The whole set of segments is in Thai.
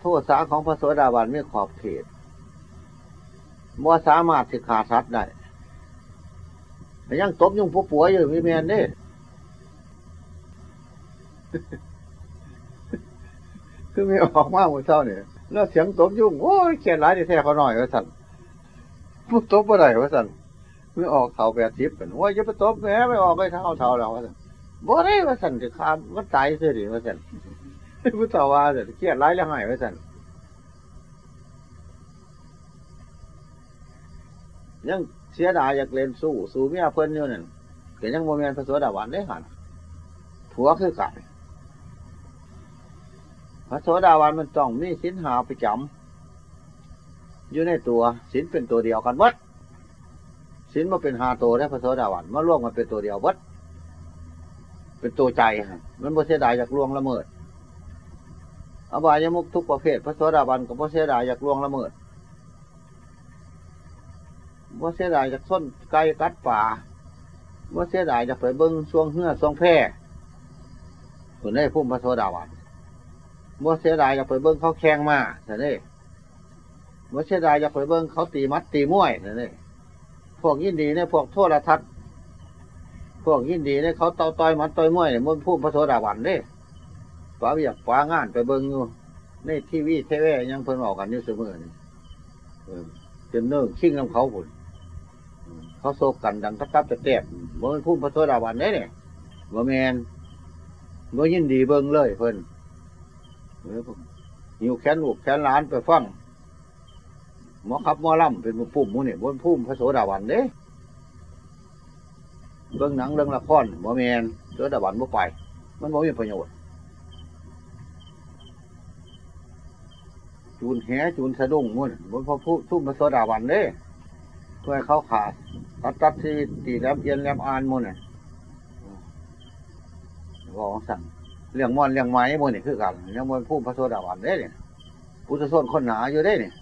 โทษสาของพระโสดาบันไม่ขอบเขตว่าสามารถสิขาดสัตว์ได้ยังตบยุ่งผัวปัวอยู่มีเมียนนี่คือไม่ออกมากเมื่อเช้าเนี่ยแล้วเสียงตบยุ่งโอ้ยเขียนร้ายที่แท้เขาหน่อยว่าสั่นพูดตบอะไรว่าสั่นไม่ออกเท่าแปดทิพย์กันว่าจะไปตบแม่ไม่ออกเลยเท่าเท่าแล้วว่าสั่นบ่ได้ว่าสั่นจะขาดมันตายเสียดิว่าสั่น ผู้สาวว่าสันเครียดร้ายแล้วหายว่าสั่นยังเสียดายอยากเล่นสู้ สู้เมียเพิ่นอยู่นั่นก็ยังโมเมนต์พระสวสดาวันได้หันผัวคือกันพระโสดาวันมันต้องมีสินหาประจำอยู่ในตัวสินเป็นตัวเดียวกันวัดสินมาเป็นหาตัวได้พระโสดาวันมาร่วมกันเป็นตัวเดียววัดเป็นตัวใจมันบ่เสียดายจากล่วงละเมิด อบายมุกทุกประเภทพระโสดาบันกับบ่เสดายจากลวงละเมิดบ่เสดายจากส้นไก่กัดป่าบ่เสดายจากไปเบิ้งช่วงเหื่อช่วงแพร่คนได้พุ่มพระโสดาบันบ่เสดายจากไปเบิ้งเขาแข่งมาแต่นี่บ่เสดายจากไปเบิ้งเขาตีมัดตีมวยแต่นี่พวกยินดีเนี่ยพวกโทษทัศน์พวกยินดีเนี่ยเขาเตาต่อยมัดต่อยมวยเนี่ยมันพุ่มพระโสดาบันเด้ ป้าอยากป้างานไปเบิ้งอยู่ในทีวีเทวยังเพิ่นบอกกันอยู่เสมอนี่เออจนเนิ่งชิ่งน้ำเขาผุนเขาโศกกันดังตะกับตะแตบบ่เป็นพุ่มพระโสดาบันเด้เนี่ยบ่แมนบ่ยินดีเบิ้งเลยเพิ่นหิวแขนลูกแขนหลานไปฟังหมอขับหมอล่ำเป็นพุ่มมูนี่บนพุ่มพระโสดาบันเด้เรื่องหนังเรื่องละครบ่แมนโสดาบันบ่ไป มันบ่มีประโยชน์ จูนแหจูนสะดุ้งมุ่นบนพระผู้ทุ่มพระโสดาบันเด้เพื่อเขาขาดตัดตัดที่ตีแลมเอียนแลมอานมุ่นน่ะบอกสั่งเรื่องมอนเรื่องไม้มุ่นนี่คือกันเรื่องมอนพุ่มพระโสดาบันเด้เนี่ยพุทธส้นคนหนาอยู่ได้เนี่ย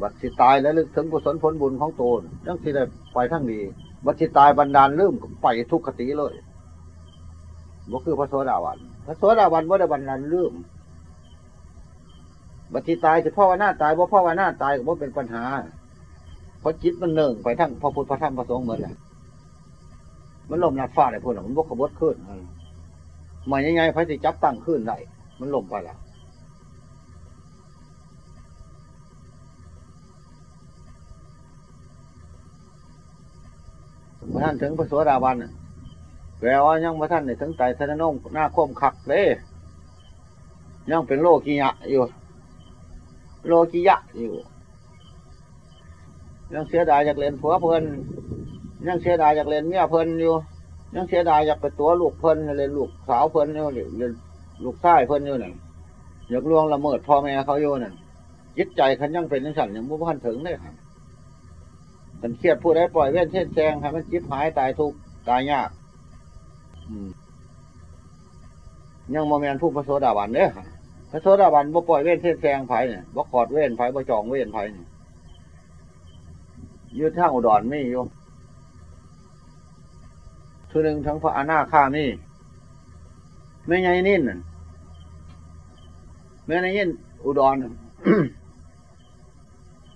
บัดสิตายแล้วลึกถึงกุศลผลบุญของตนยังที่ได้ไปทั้งดี บัดสิตายบันดาลลืมไปทุกขติเลยบ่คือพระโสดาบันพระโสดาบันว่าได้บันดาลลืม บัดสิตายจะพ่อว่าหน้าตายว่าพ่อว่าหน้าตายก็บ่เป็นปัญหาเพราะจิตมันเนิ่งไปทั้งพระพุทธพระธรรมพระสงฆ์เหมือนเลยมันลมนัดฟ้าได้พูดหรอมันบกขบดขึ้นมันยังไงพระสิจับตั้งขึ้นได้มันลมไปแล้วมาท่านถึงพระสวสดาบันแปลว่ายังมาท่านในถึงไตรสนนงหน้าคมขักเลยยังเป็นโลกียะอยู่ โลกียะอยู่ยังเสียดายจากเรียนผัวเพลินยังเสียดายจากเรียนเมียเพลินอยู่ยังเสียดายจากไปตัวลูกเพลินเรียนลูกสาวเพลินอยู่เรียนลูกชายเพลินอยู่นั่นอยากล่วงละเมิดพ่อแม่เขาอยู่นั่นจิตใจขันยังเป็นสั่นยังมุ่งพันถึงเลยครับมันเครียดผู้ใดปล่อยเว้นเช่นแซงให้มันจิบหายตายทุกตายยากยังโมเมนผู้พระโสดาบันเนี่ย พระโสดาบันบ่ปล่อยเว้นเช่นแซงไผ่เนี่ยบ่ขอดเว้นไผ่บ่จองเว้นไผ่เนี่ยยืดทางอุดรไม่อยู่ทุหนึ่งทั้งพระอาณาข้ามีไม่ไงนิ่นไม่ไงนิ่นอุดร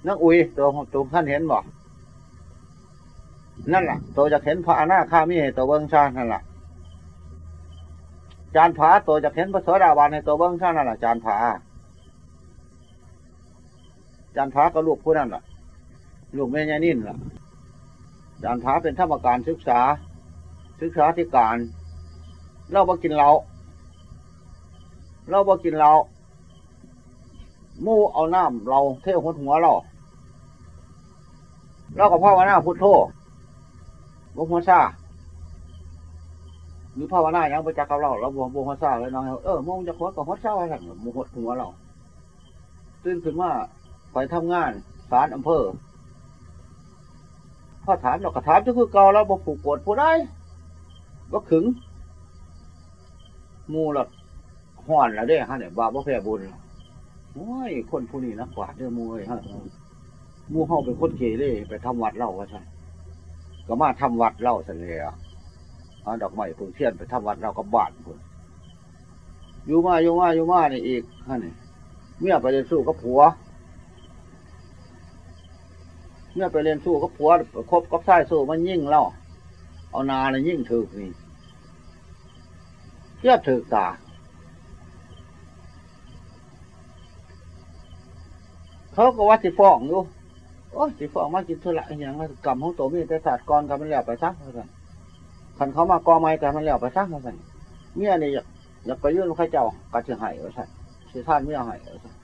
นักอุยตัวตัวท่านเห็นบอกนั่นแหละตัวจะเห็นพระอนาคามีตัวเบิ้งชานั่นแหละ จานผาตัวจะเห็นพระสวสดาบานให้ตัวเบิ้องชานั่นแหละจานผาจานผาก็ลูกผู้นั่นแหละลูกแม่ยานิ่นล่ะจานผาเป็นธรรมการศึกษา ศึกษาธิการเราบ่กินเราเราบ่กินเรามู่เอาน้ำเราเที่ยวหัวหัวเราเราก็พ่อว่าหน้าพุทโธบงหัวซา หรือภาวนาอย่างไปจักกับเราเราบวงบวงหัวซาเลยน้องเออมองจะหัวกับหัวซาอะไรสั่งมงหัวหัวเราตื่นขึ้นว่าไปทำงานศาลอำเภอพ่อถามเราก็ถามจะคือเก่าเราบอกผูกกดผู้ได้บ่ขึงมูหลัดห่อนแล้วเด้ฮะเนี่ยบาบ่แพ้บุญโอ้ยคนผู้นี้นักกวาดเด้อมูเอ้ยฮะมูเฮาเป็นคนเกเรไปทำวัดเล่าว่าใช่ก็มาทำวัดเล่าเสร็จแล้ว เอาดอกไม้พึ่งเทียนไปทำวัดเราก็บาดพุ่นอยู่มาอยู่มาอยู่มานี่อีกฮะนี่เมียไปเรียนสู้กับผัว เมียไปเรียนสู้กับผัวคบกับชายสู้มันยิ่งเล่าเอานาเลยยิ่งถือนี่เทียบถือตาเขาก็ว่าสิฟ้องอยู่โอ้ยสิฟ้องมากินธุระอย่างว่ากรรมของตัวมีแต่ศาสตร์กรกันมันแล้วไปซักเขาสั่น คันเขามากอไม้กันมันแล้วไปซักเขาสั่นเมียนี่อยากอยากไปยื่นข้าเจ้ากัดสิใหายว่าสั่นสิท่านเมียหายว่าสั่น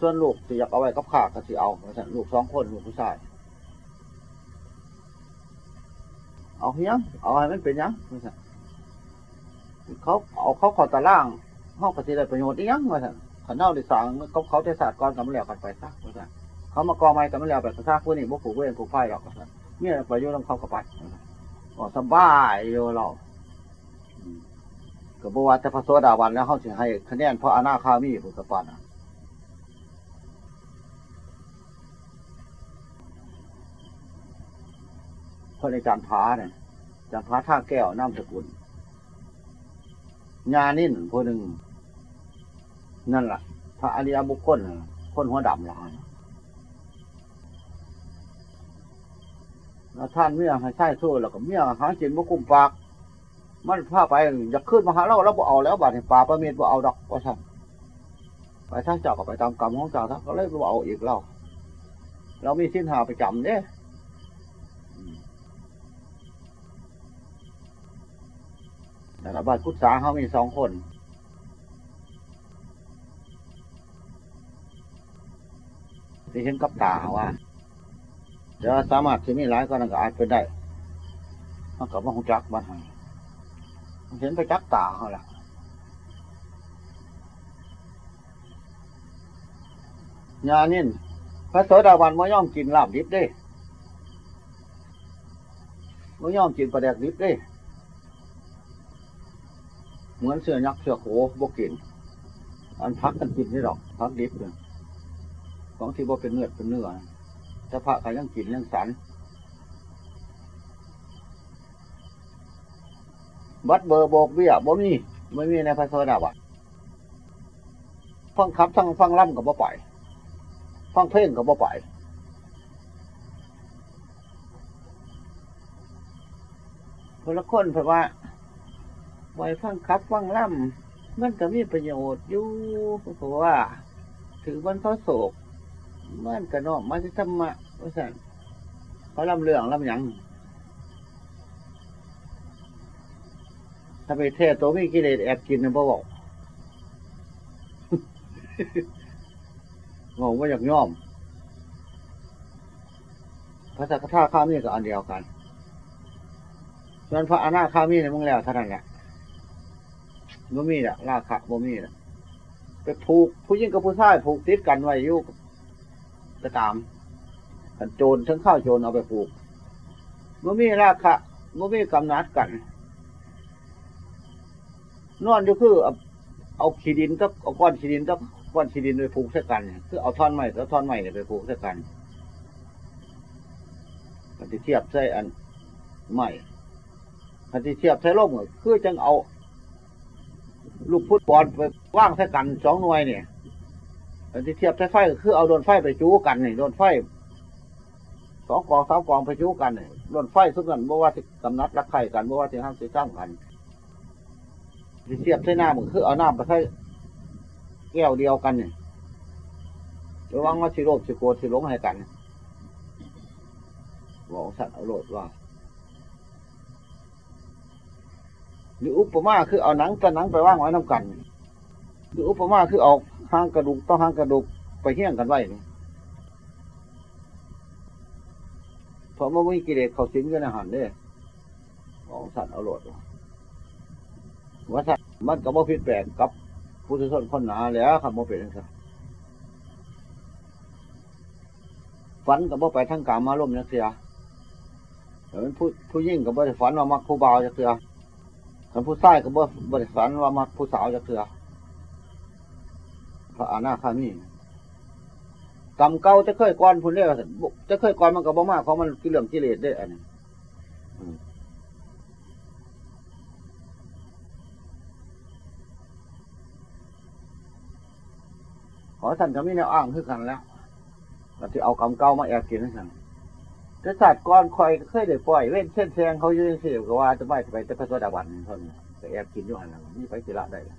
ส่วนลูกสิอยากเอาไว้กับขาก็สิเอาว่าสั่นลูกสองคนลูกผู้ชาย เอาเฮียงเอาให้มันเป็นยังว่าสั่นเขาเอาเขาขอตะล่างห้องปฏิได้ประโยชน์อีหยังว่าสั่นขันเน่าดิสางเขาเขาได้ศาสตร์กรกันมันแล้วกันไปซักว่าสั่นเขามากอไม้กันไม่แล้วแบบกระซากพวกนี้พวกผูกเวรผูกไฟหรอกเนี่ยไปยุ่งเขากับไป ก็สบายอยู่เราก็บอกว่าแต่พระโสดาวันแล้วเขาจะให้คะแนนเพราะอนาคามีผุตปานเพราะในจารพาเนี่ยจารพาท่าแก้วน้ำสกุลญานิ่นผู้หนึ่งนั่นแหละพระอริยบุคคลคนหัวดำหลาน แล้วท่านเมียให้ใช้สู้แล้วก็เมียหากินบ่กุ้มปาก มันพาไปอยากขึ้นมาหาเราแล้วบ่เอาแล้วบาดนี้ป่าประเมียบ่เอาดอกว่าซั่นไปทางเจ้าก็ไปตามกรรมของเจ้าท่านก็เลยบ่เอาอีกเราเรามีสิ้นหาไปจำเด้แต่ละบานกุศลาเขามีสองคนที่เห็นกับตาว่า เดี๋ยวสามารถที่มีหลายก็นั่นก็อาจเป็นได้มันก็บ่คงจักบ้านให้มันเห็นไปจักตาเขาละญานิ่นพระโสดาบันม่ย่อมกินลาบดิบเด้ม่ย่อมกินปลาแดกดิบเด้ เหมือนเสือยักษ์เสือโขบกิน อันพักกันกินนี่หรอกพักดิบเลยของที่บ่เป็นเนื้อเป็นเนื้อนะ ถ้าพระก็ยังกินยังสันบัดเบอร์โบกเบี้ยบ่มีไม่มีในพระโสดาบันฟังคับทั้งฟังล่ำกับบ่ไปฟังเพลงกับบ่ไปคนละคนเพราะว่าไว้ฟังคับฟังล่ำมันก็มีประโยชน์อยู่เพราะว่า ถือวันเขาโศกมันกระนอกมันจะธรรมะ ว่าสั่นเขาลำเรื่องลำหยังถ้าไปเทศตัวมีกิเลสแอบกินนะบ่บอกงงว่าอยากย่อมพระสักทาข้ามีกับอันเดียวกันส่วนพระอนาคามีในมึงแล้วเท่านั้นแหละบ่มีแหละราคะบ่มีละไปผูกผู้หญิงกับผู้ชายผูกติดกันไว้อยู่ก็ตาม กันโจรทั้งข้าวโจรเอาไปปลูกมื่มีราคะมื่มีกำนัดกัน นอนอยู่คือเอาเอาขีดินก็เอาก้อนขีดินก็ก้อนขีดินไปปลูกใส่กัน คือเอาท่อนไม้แล้วท่อนไม้เนี่ยไปปลูกใส่กันกันที่เทียบใส่อันไม้กันที่เทียบใส่ร่มคือจังเอา ลูกฟุตบอลไปว่างใส่กันสองหน่วยเนี่ยอันที่เทียบใช้ไฟคือเอาโดนไฟไปจู้กันนี่โดนไฟ สองกองสามกองไปจู้กันนี่โดนไฟทุกกันเพราะว่าที่กำนัดรักใครกันเพราะว่าที่ห้ามที่จ้างกันที่เทียบใช้น้ำก็คือเอาหน้ำไปใช้แก้วเดียวกันเนี่ระวังว่าสิโรคสิโกรสิหลงให้กันบอกสัตว์เอาโลดว่าหรืออุปมาคือเอาหนังกับหนังไปว่างไว้น้ำกันหรืออุปมาคือเอาห้างกระดูกต้องห้างกระดูกไปเฮี้ยงกันไว้นี่ เพราะเมื่อมีกิเลสเขาสิงกันอาหารเด้ของสัตว์เอาโหลดว่าสัตว์มันก็บ่ผิดแปลกกับผู้ทุชนคนหนาแล้วครับบ่เป็นจังซั่นฝันกับบ่ไปทั้งกามาล่มจักเสียแต่มันผู้ผู้ยิ่งกับบ่ฝันว่ามักผู้บ่าวจักเสียคันผู้ชายกับบ่ฝันว่ามักผู้สาวจักเสียพระอนาคามี กรรมเก่าจะเคยก่อนพุ่นเรียกจะเคยก่อนมันก็บ่มากเพราะมันกิเรื่องกิเลสได้อันนี้อท่านก็ไม่แนวอ้างคือกันแล้วก็ที่เอากำเก่ามาแอบกินนั่นแต่ศาสตร์ก้อนคอยเคยได้ปล่อยเว้นเส้นแทงเขายู่เสียก็ว่าจะไม่ไปแต่พระสวัสดิวันเท่านี้แอบกินอยู่หันหลังนี่ไปสิละได้ล่ะ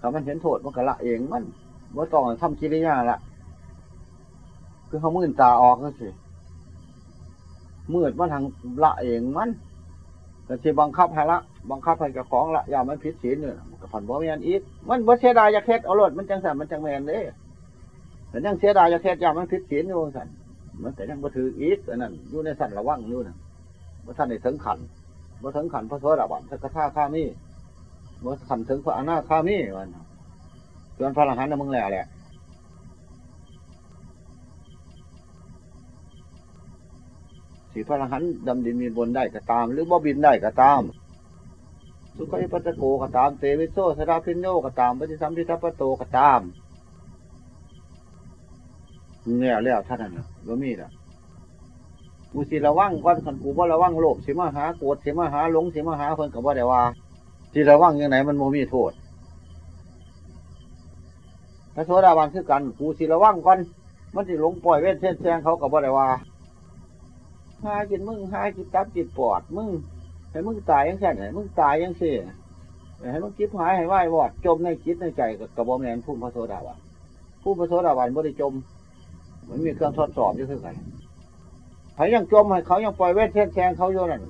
ถ้ามันเห็นโทษมันก็ละเองมัน ว่าต้องทำกิริยาละคือเขามื่นตาออกก็สิมืดมันทางละเองมันแต่ที่บังคับให้ละบังคับให้เจ้าของละอย่ามันผิดศีลเนี่ยกับผันบ่แมนอีกมันบ่เสียดายอยาเค็ดเอารถมันจังสันมันจังแมนเด้แต่ยังเสียดายอยาเค็ดอย่ามันผิดศีลอยู่สันมันแต่ยังบ่ถืออีกอันนั้นอยู่ในสันระวังอยู่นะบ่ท่านในถึงขันบ่ถึงขันพระโสดาบันสักท่าข้ามีบ่ขันถึงพระอนาคามีวัน ส่วนพระอรหันต์มึงแล้วแหละสีพระอรหันต์ดำดินมีบนได้ก็ตาม หรือบ่บินได้ก็ตาม สุขัยปัตโกก็ตาม เตวิโซสราพินโยก็ตามปฏิสัมพิทัปปโตก็ตามเนี่ยแล้วท่านนั้นนะบ่มีละกูสิระวังก่อนขันกูว่าระวังโลภสิมาหาโกรธสิมาหาหลงสิมาหาเพิ่นกับว่าได้ว่าสิระวังยังไงมันโมมีโทษ ระโสดาบันคือกันกูสิระวังก่อนมันสิหลงปล่อยเวทเส้นแซงเขากับว่ได้ว่าหากินมึงหากินตับจิตปอดมึงให้มึงตายยังแค่ไหนมึงตายยังเสียให้มึงคิดหายให้ไหววอดจมในจิตในใจกับกระบอกแมนพุ่มพระโสดาบันพุ่มพระโสดาบันบ่ได้จมมันมีเครื่องทดสอบอยู่คือกันใครยังจมให้เขายังปล่อยเวทแทงแทงเขาอยู่นั่น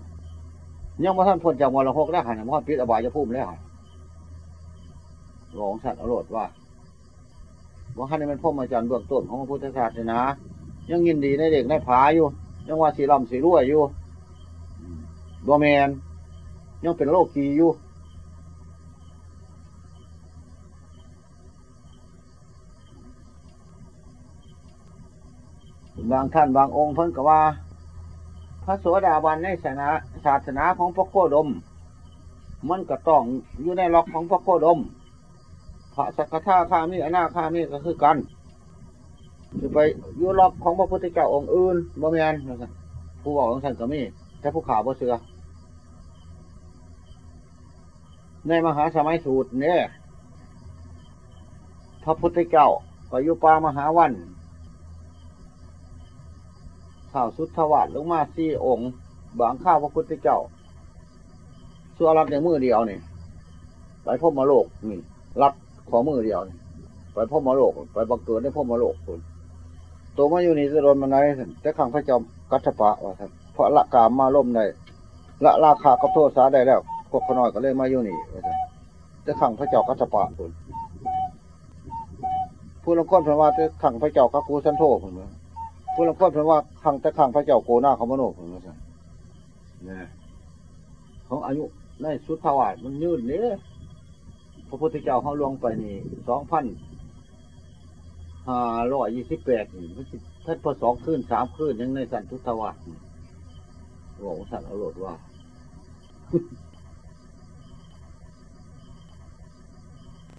ยังมาท่านพ้นจากมรหกแล้หันมันปิดอบายจะพุ่มแล้วหลงสัตว์อรรถว่า ว่าท่านนี้มันพ่อมาจารย์เบื้องต้นของพระพุทธศาสนายังยินดีในเด็กในผาอยู่ ยังว่าสีลำสีรั่วอยู่บัวแมนยังเป็นโรคกีอยู่บางท่านบางองค์เพิ่นก็ว่า พระโสดาบันในศาสนาศาสนาของพระโคดม มันก็ต้องอยู่ในล็อกของพระโคดม ระสักทาข้ามีอนาข้ามีก็คือกันจะไปยูล็อกของพระพุทธเจ้าองค์อื่นบ่แมนผู้บอกของท่านก็มีแต่ผู้ข่าวบ่เสือในมหาสมัยสูตรเนี่ยพระพุทธเจ้าก็อยู่ป่ามหาวันข้าวสุทธวาสลงมาสี่องค์ บางข้าวพระพุทธเจ้าส่วรับในมือเดียวนี่ไปพบมาโลกนี่รับ ขอมือเดียวไปพบมาโลกไปบังเกิดได้พบมาโลกคุณตัวมาอยู่นี่จะโดนมันไหนแต่ขังพระเจ้ากัตถปะว่าท่านเพราะละกามมาล่มได้ละราคากับโทษสาได้แล้วพวกขน้อยก็เลยมาอยู่นี่ว่าท่านแต่ขังพระเจ้ากัตถปะคุณผู้ลงคนพิ่นว่าแต่ขังพระเจ้ากักูสันโธผมว่าผู้ลงคนพิ่นว่าขังแต่ขังพระเจ้าโกนาเขมโนผมว่าท่านเนี่ยของอายุในสุดทวารมันยืดเนี่ย พระพุทธเจ้าเขาลวงไปนี่สองพันห้าร้อยยี่สิบแปดมันสิท่านพอสองคืนสามคืนยังในสันทุทวารบอกว่สันอรรถว่า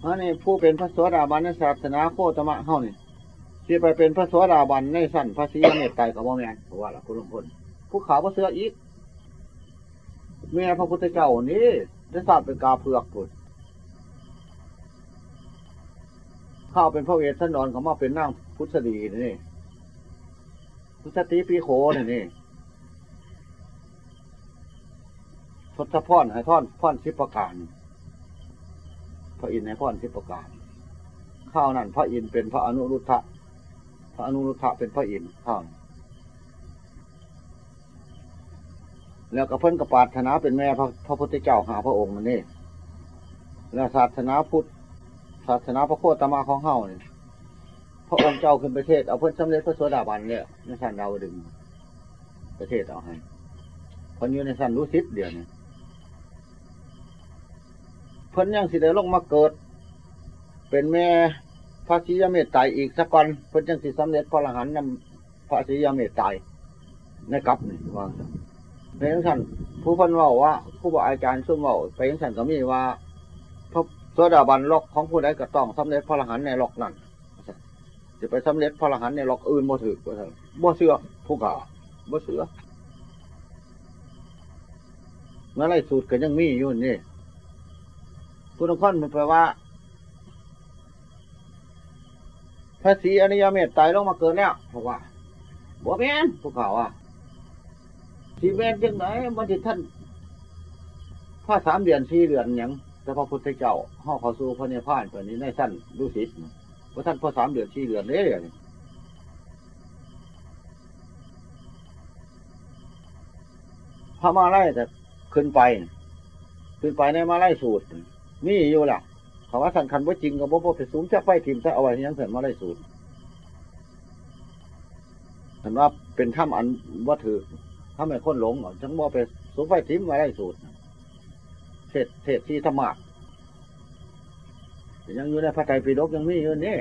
อันนี้ผู้เป็นพระสวสดาบันในศาสนาโคตมะเฮานี่ที่ไปเป็นพระสวสดาบันในสั้นพระศรีเมตไตรกับว่าแม่นเพราะว่าละคุณลุงพลผู้ขาวพระเสืออีกแม่พระพุทธเจ้านี่ได้ทราบเป็นกาเผือกกุด ข้าวเป็นพระเวสสันดรเขามาเป็นนั่งพุทธดีนี่พุทธตีปีโขนี่นี่ทศพรให้ท่อนพ่อนสิบประการ พระอินทร์ในพ่อนสิบประการข้าวนั่นพระอินทร์เป็นพระอนุรุทธะพระอนุรุทธะเป็นพระอินทร์ข้าวแล้วก็เพิ่นกระปารถนาเป็นแม่พระพระพุทธเจ้าหาพระองค์นั่นนี่แล้วศาสนาพุทธ ศาสนาพระโคตมะของเฮาเนี่ยพระองค์เจ้าขึ้นประเทศเอาเพิ่อนสำเร็จพระโสดาบันเนี่ยในสันดาวดึง ประเทศเอาให้คนอยู่ในสันรู้สิทธิ์เดียวนี่เพิ่นยังสิได้ลงมาเกิด เป็นแม่พระศรียเมตไตรอีกสักก่อนเพิ่นยังสิสำเร็จพระอรหันต์นำพระศรียเมตไตรในกับนี่ว่าเพราะฉะนั้นผู้พันว่าว่าผู้บาอาจารย์ซุ่มว่าไปยังสันก็มีว่า โสดาบันล็อกของผู้ใดก็ต้องสำเร็จพระอรหันต์ในล็อกนั้นจะไปสำเร็จพระอรหันต์ในล็อกอื่นบ่ถือว่าซั่นบ่เสือผู้ก่าบ่เสือเมื่อไรสูตรก็ยังมีอยู่นี่ผู้นครมันแปลว่าพระศรีอริยเมตไตรลงมาเกิดแล้วบอกว่าบ่แม่นพวกเขาอะสีแม่นจังไหนมันที่ท่านพระสามเดือนสี่เดือนหยัง แต่พระพุทธเจ้าห่อเข้าสู่พระเนพานตัวนี้ในสั้นดูสิว่าท่านพอสามเดือนสี่เดือนเด้อพระมาไล่แต่ขึ้นไป ขึ้นไปในมาไล่สูตรมีอยู่ล่ะเขาว่าสันคันว่าจริงกับว่าไปสูงจะไปทิมจะเอาไว้ยังเสร็จมาไล่สูตรเห็นว่าเป็นถ้ำอันว่าถือถ้าไม่ค้นหลงจังว่ไปสูงไฟทิมมาไล่สูตร เทศเทศที่ธรรมะยังอยู่ในพระไตรปิฎกยังมีอยู่นี่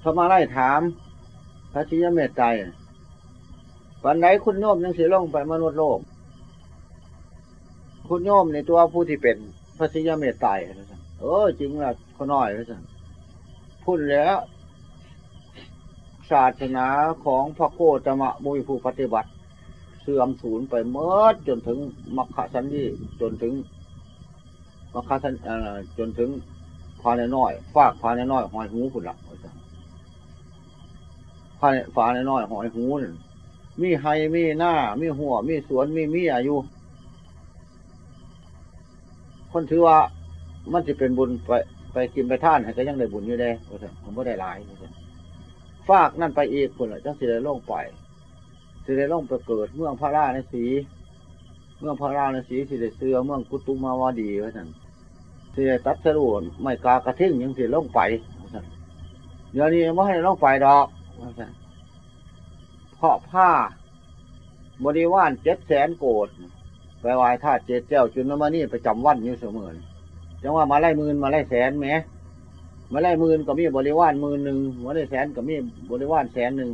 เขามาไล่ถาม พระชิยเมตไตรวันไหนคุณโยมยังสิลงไปมนุษย์โลก คุณโยมในตัวผู้ที่เป็น พระชิยเมตไตรเออจริงละเขาน้อยนะจ๊ะพูดแล้ว ศาสนาของพระโคตมะมุยผู้ปฏิบัติ เสื่อมสูญไปเมื่อจนถึงมัคคสันดีจนถึงมัคคสันจนถึงพาในน้อยฝากพาในน้อยหอยหูผุนละพาในฝาในน้อยหอยหูนมีไฮมีหน้า มีหัว มีสวน มีมีอายุคนถือว่ามันจะเป็นบุญไปไปกินไปท่านก็ยังได้บุญอยู่ได้ผมไม่ได้หลาย ฝากนั่นไปอีกคนละจังสิได้ลงไปสิได้ลงไปเกิดเมืองพระราในสี เมืองพระราในสีสิได้เสือเมืองกุตุมาวาดีไว้ท่านสิได้ตัดสรุนไม่กากระทิ้งยังสิลงไปเดี๋ยวนี้ไม่ให้ลงไปดอกเพราะผ้า บริวารเจ็ดแสนโกดไปวายท่าเจ็ดเจ้าจุนนมานี่ประจำวันอยู่เสมอจังว่ามาไล่หมื่นมาไล่แสนไหม มาไล่หมื่นก็มีบริวารมื่นหนึ่งมาไล่แสนก็มีบริวารแสนหนึ่ง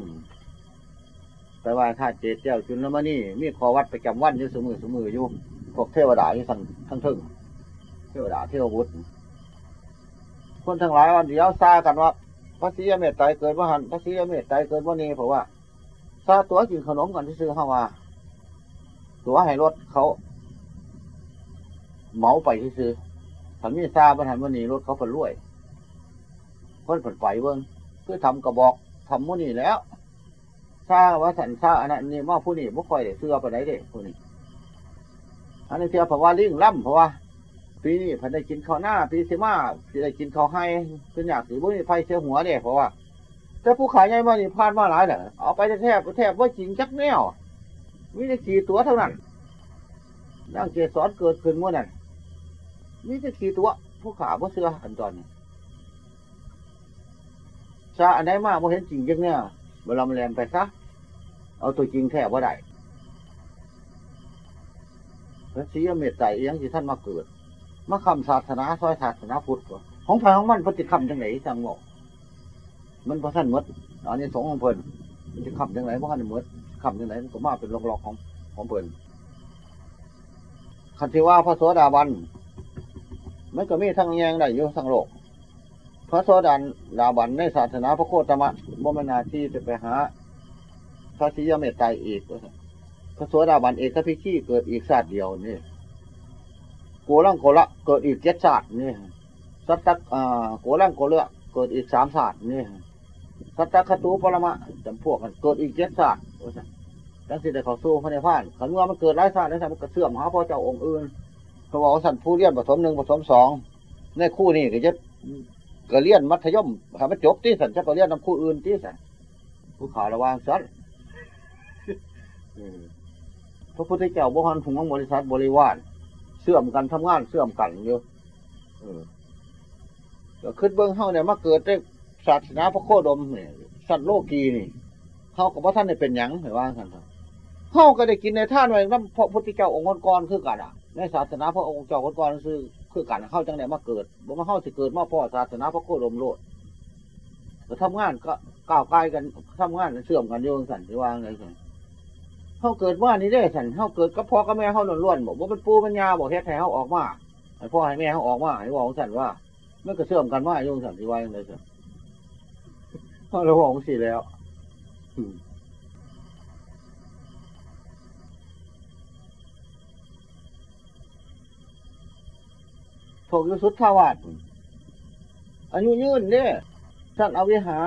ไปวายท่าเจ็ดเจ้าจุนมานี่มีขอวัดประจำวันอยู่เสมอเสมออยู่พวกเทวดาอยู่ทั้งทั้งทึ่งเทวดาเทวบุตรคนทั้งหลายวันเดียวซากันว่าพระศรีเมตไตรเกิดว่าหันพระศรีเมตไตรเกิดว่านี้เพราะว่าซาตัวกินขนมกันที่ซื้อเข้ามาตัวให้รถเขาเหมาไปที่ซื้อถ้ามีซาบันหันวันนี้รถเขาผลรวย คนผลไปเบิ้งคือทำกระบอกทำมื้นี้แล้วซาว่าสันซาอันนั้นนี่ว่าผู้นี้ไม่ค่อยได้เสื้อไปไหนเด็กผู้นี้อันนี้เชื่อเพราะว่าลิงล่ำเพราะว่าปีนี้พันได้กินข้าวหน้าปีเสมาได้กินข้าวให้เป็นอยากสีบุ้ยไฟเสียหัวเนี่ยเพราะว่าแต่ผู้ขายใหญ่มานี่พลาดมาหลายเนี่ยเอาไปแทบแทบว่าจริงจักแนวมีแต่กี่ตัวเท่านั้นนั่งเกสรเกิดขึ้นเมื่อนั้นมีแต่กี่ตัวผู้ขาว่าเสื้ออันตอนนี้ ซาอันไหนมากว่าเห็นจริงจังเนี่ยเวลามันแรงไปซะเอาตัวจริงแทบว่าได้พระศรีเมตไตรยังที่ท่านมาเกิดมาคำศาสนาซอยศาสนาพุทธของไฟของมันปฏิคำจังไหนจังบอกมันพระท่านมดอันนี้สงของเพลินมันจะขับยังไงพระท่านมดขับยังไงมันก็มาเป็นลอกๆของของเพลินคันที่ว่าพระโสดาบันมันก็มีทั้งแยงได้อยู่ทั้งโลก พระโสดาดาบันในศาสนาพระโคตมะบ่มนาที่จะไปหา พระศิยเมตไตรอีกพระโสดาบันเอกพิขี้เกิดอีกศาสตร์เดียวนี่โกลังโกละเกิดอีกเจ็ดศาสตร์นี่สัตตะอ่าโกลังโกเลือเกิดอีกสามศาสตร์นี่สัตตะคตูปรมะจำพวกกันเกิดอีกเจ็ดศาสตร์จังสิได้เขาสู้พระในพานขันว่ามันเกิดหลายศาสตร์แล้วมันก็เสื่อมหาพ่อเจ้าองค์อื่นเขาบอกว่าสันผู้เรียนผสมหนึ่งผสมสองในคู่นี้ก็จะ ก็เรียนมัธยมทำมันจบที่สันจะก็เรียนนำคู่อื่นที่สันผู้ขาระวางสันพระพุทธเจ้าบุหันผงบริษัทบริวารเสื่อมกันทำงานเสื่อมกันอยู่ก็ขึ้นเบื้องเฮาเนี่ยมาเกิดได้ศาสนาพระโคดมเนี่ยสัตว์โลกีนี่เฮากับพระท่านเนี่ยเป็นหยังเห็นว่าท่านเฮาก็ได้กินในท่านไว้น้ำพระพุทธเจ้าองค์ก่อนคือกันอะในศาสนาพระองค์เจ้าองค์ก่อนคือ คือกันเข้าจังไหนมาเกิดบ่มาเข้าสิเกิดมาพ่อศาสนาพระโคดมโลดก็ทำงานก็ก้าวไกลกันทำงานเสื่อมกันโยงสันที่ว่าไงสันเขาเกิดว่านี่ได้สันเขาเกิดกับพ่อกับแม่เขาล้วนๆบอกว่าเป็นปูเปัญญาบอกเฮ็ดให้เขาออกมาให้พ่อให้แม่เขาออกมาให้บอกสันว่ามันก็เสื่อมกันว่าโยงสันที่ว่าอย่างไรสันเราบอกสิแล้ว ถกอยู่สุดทาวาสอายุยืนเนี่ยท่านอวิหา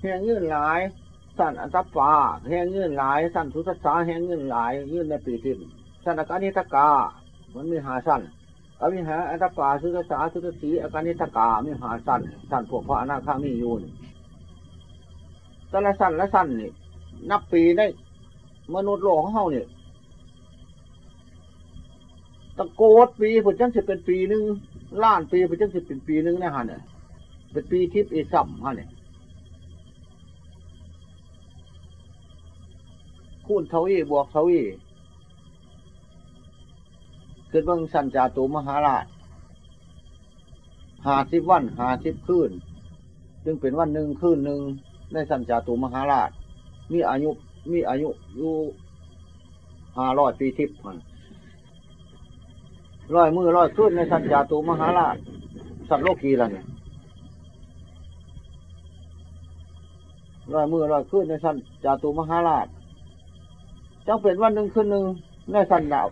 แหงยืนหลาย สั้นอันตับฟ้าแหงยืนหลาย สั้นสุทัศสาแหงยืนหลาย ยืนในปีทิมสั้นอาการนิตกา มันมีหาสั้นอวิหาอันตับฟ้าสุทัศสาสุทัศสีอาการนิตกามีหาสั้นสั้นพวกพระอนาคามีอยู่นี่แต่ละสั้นละสั้นนี่นับปีได้มนุษย์โลกของเฮาเนี่ยตะโกดปีผลจังสิเป็นปีหนึ่ง ล้านปีผลจังสิบเป็นปีหนึ่งนะฮะเนี่ยเป็นปีทิพย์อีสัมฮะเนี่ยคูณเทวีบวกเทวีเกิดเบิ่งสันจาตุมหาราชหาสิบวันหาสิบคืนจึงเป็นวันหนึ่งคืนหนึ่งในสันจาตุมหาราช มีอายุมีอายุอยู่ห้าร้อยปีทิพย์มัน ร้อยมือร้อยขึ้นในสัญญาตูมหาราชสัตว์โลกีละเนี่ยร้อยมือร้อยขึ้นในสัญญาตูมหาราชจังเป็นวันหนึ่งขึ้นหนึ่งในสันดาว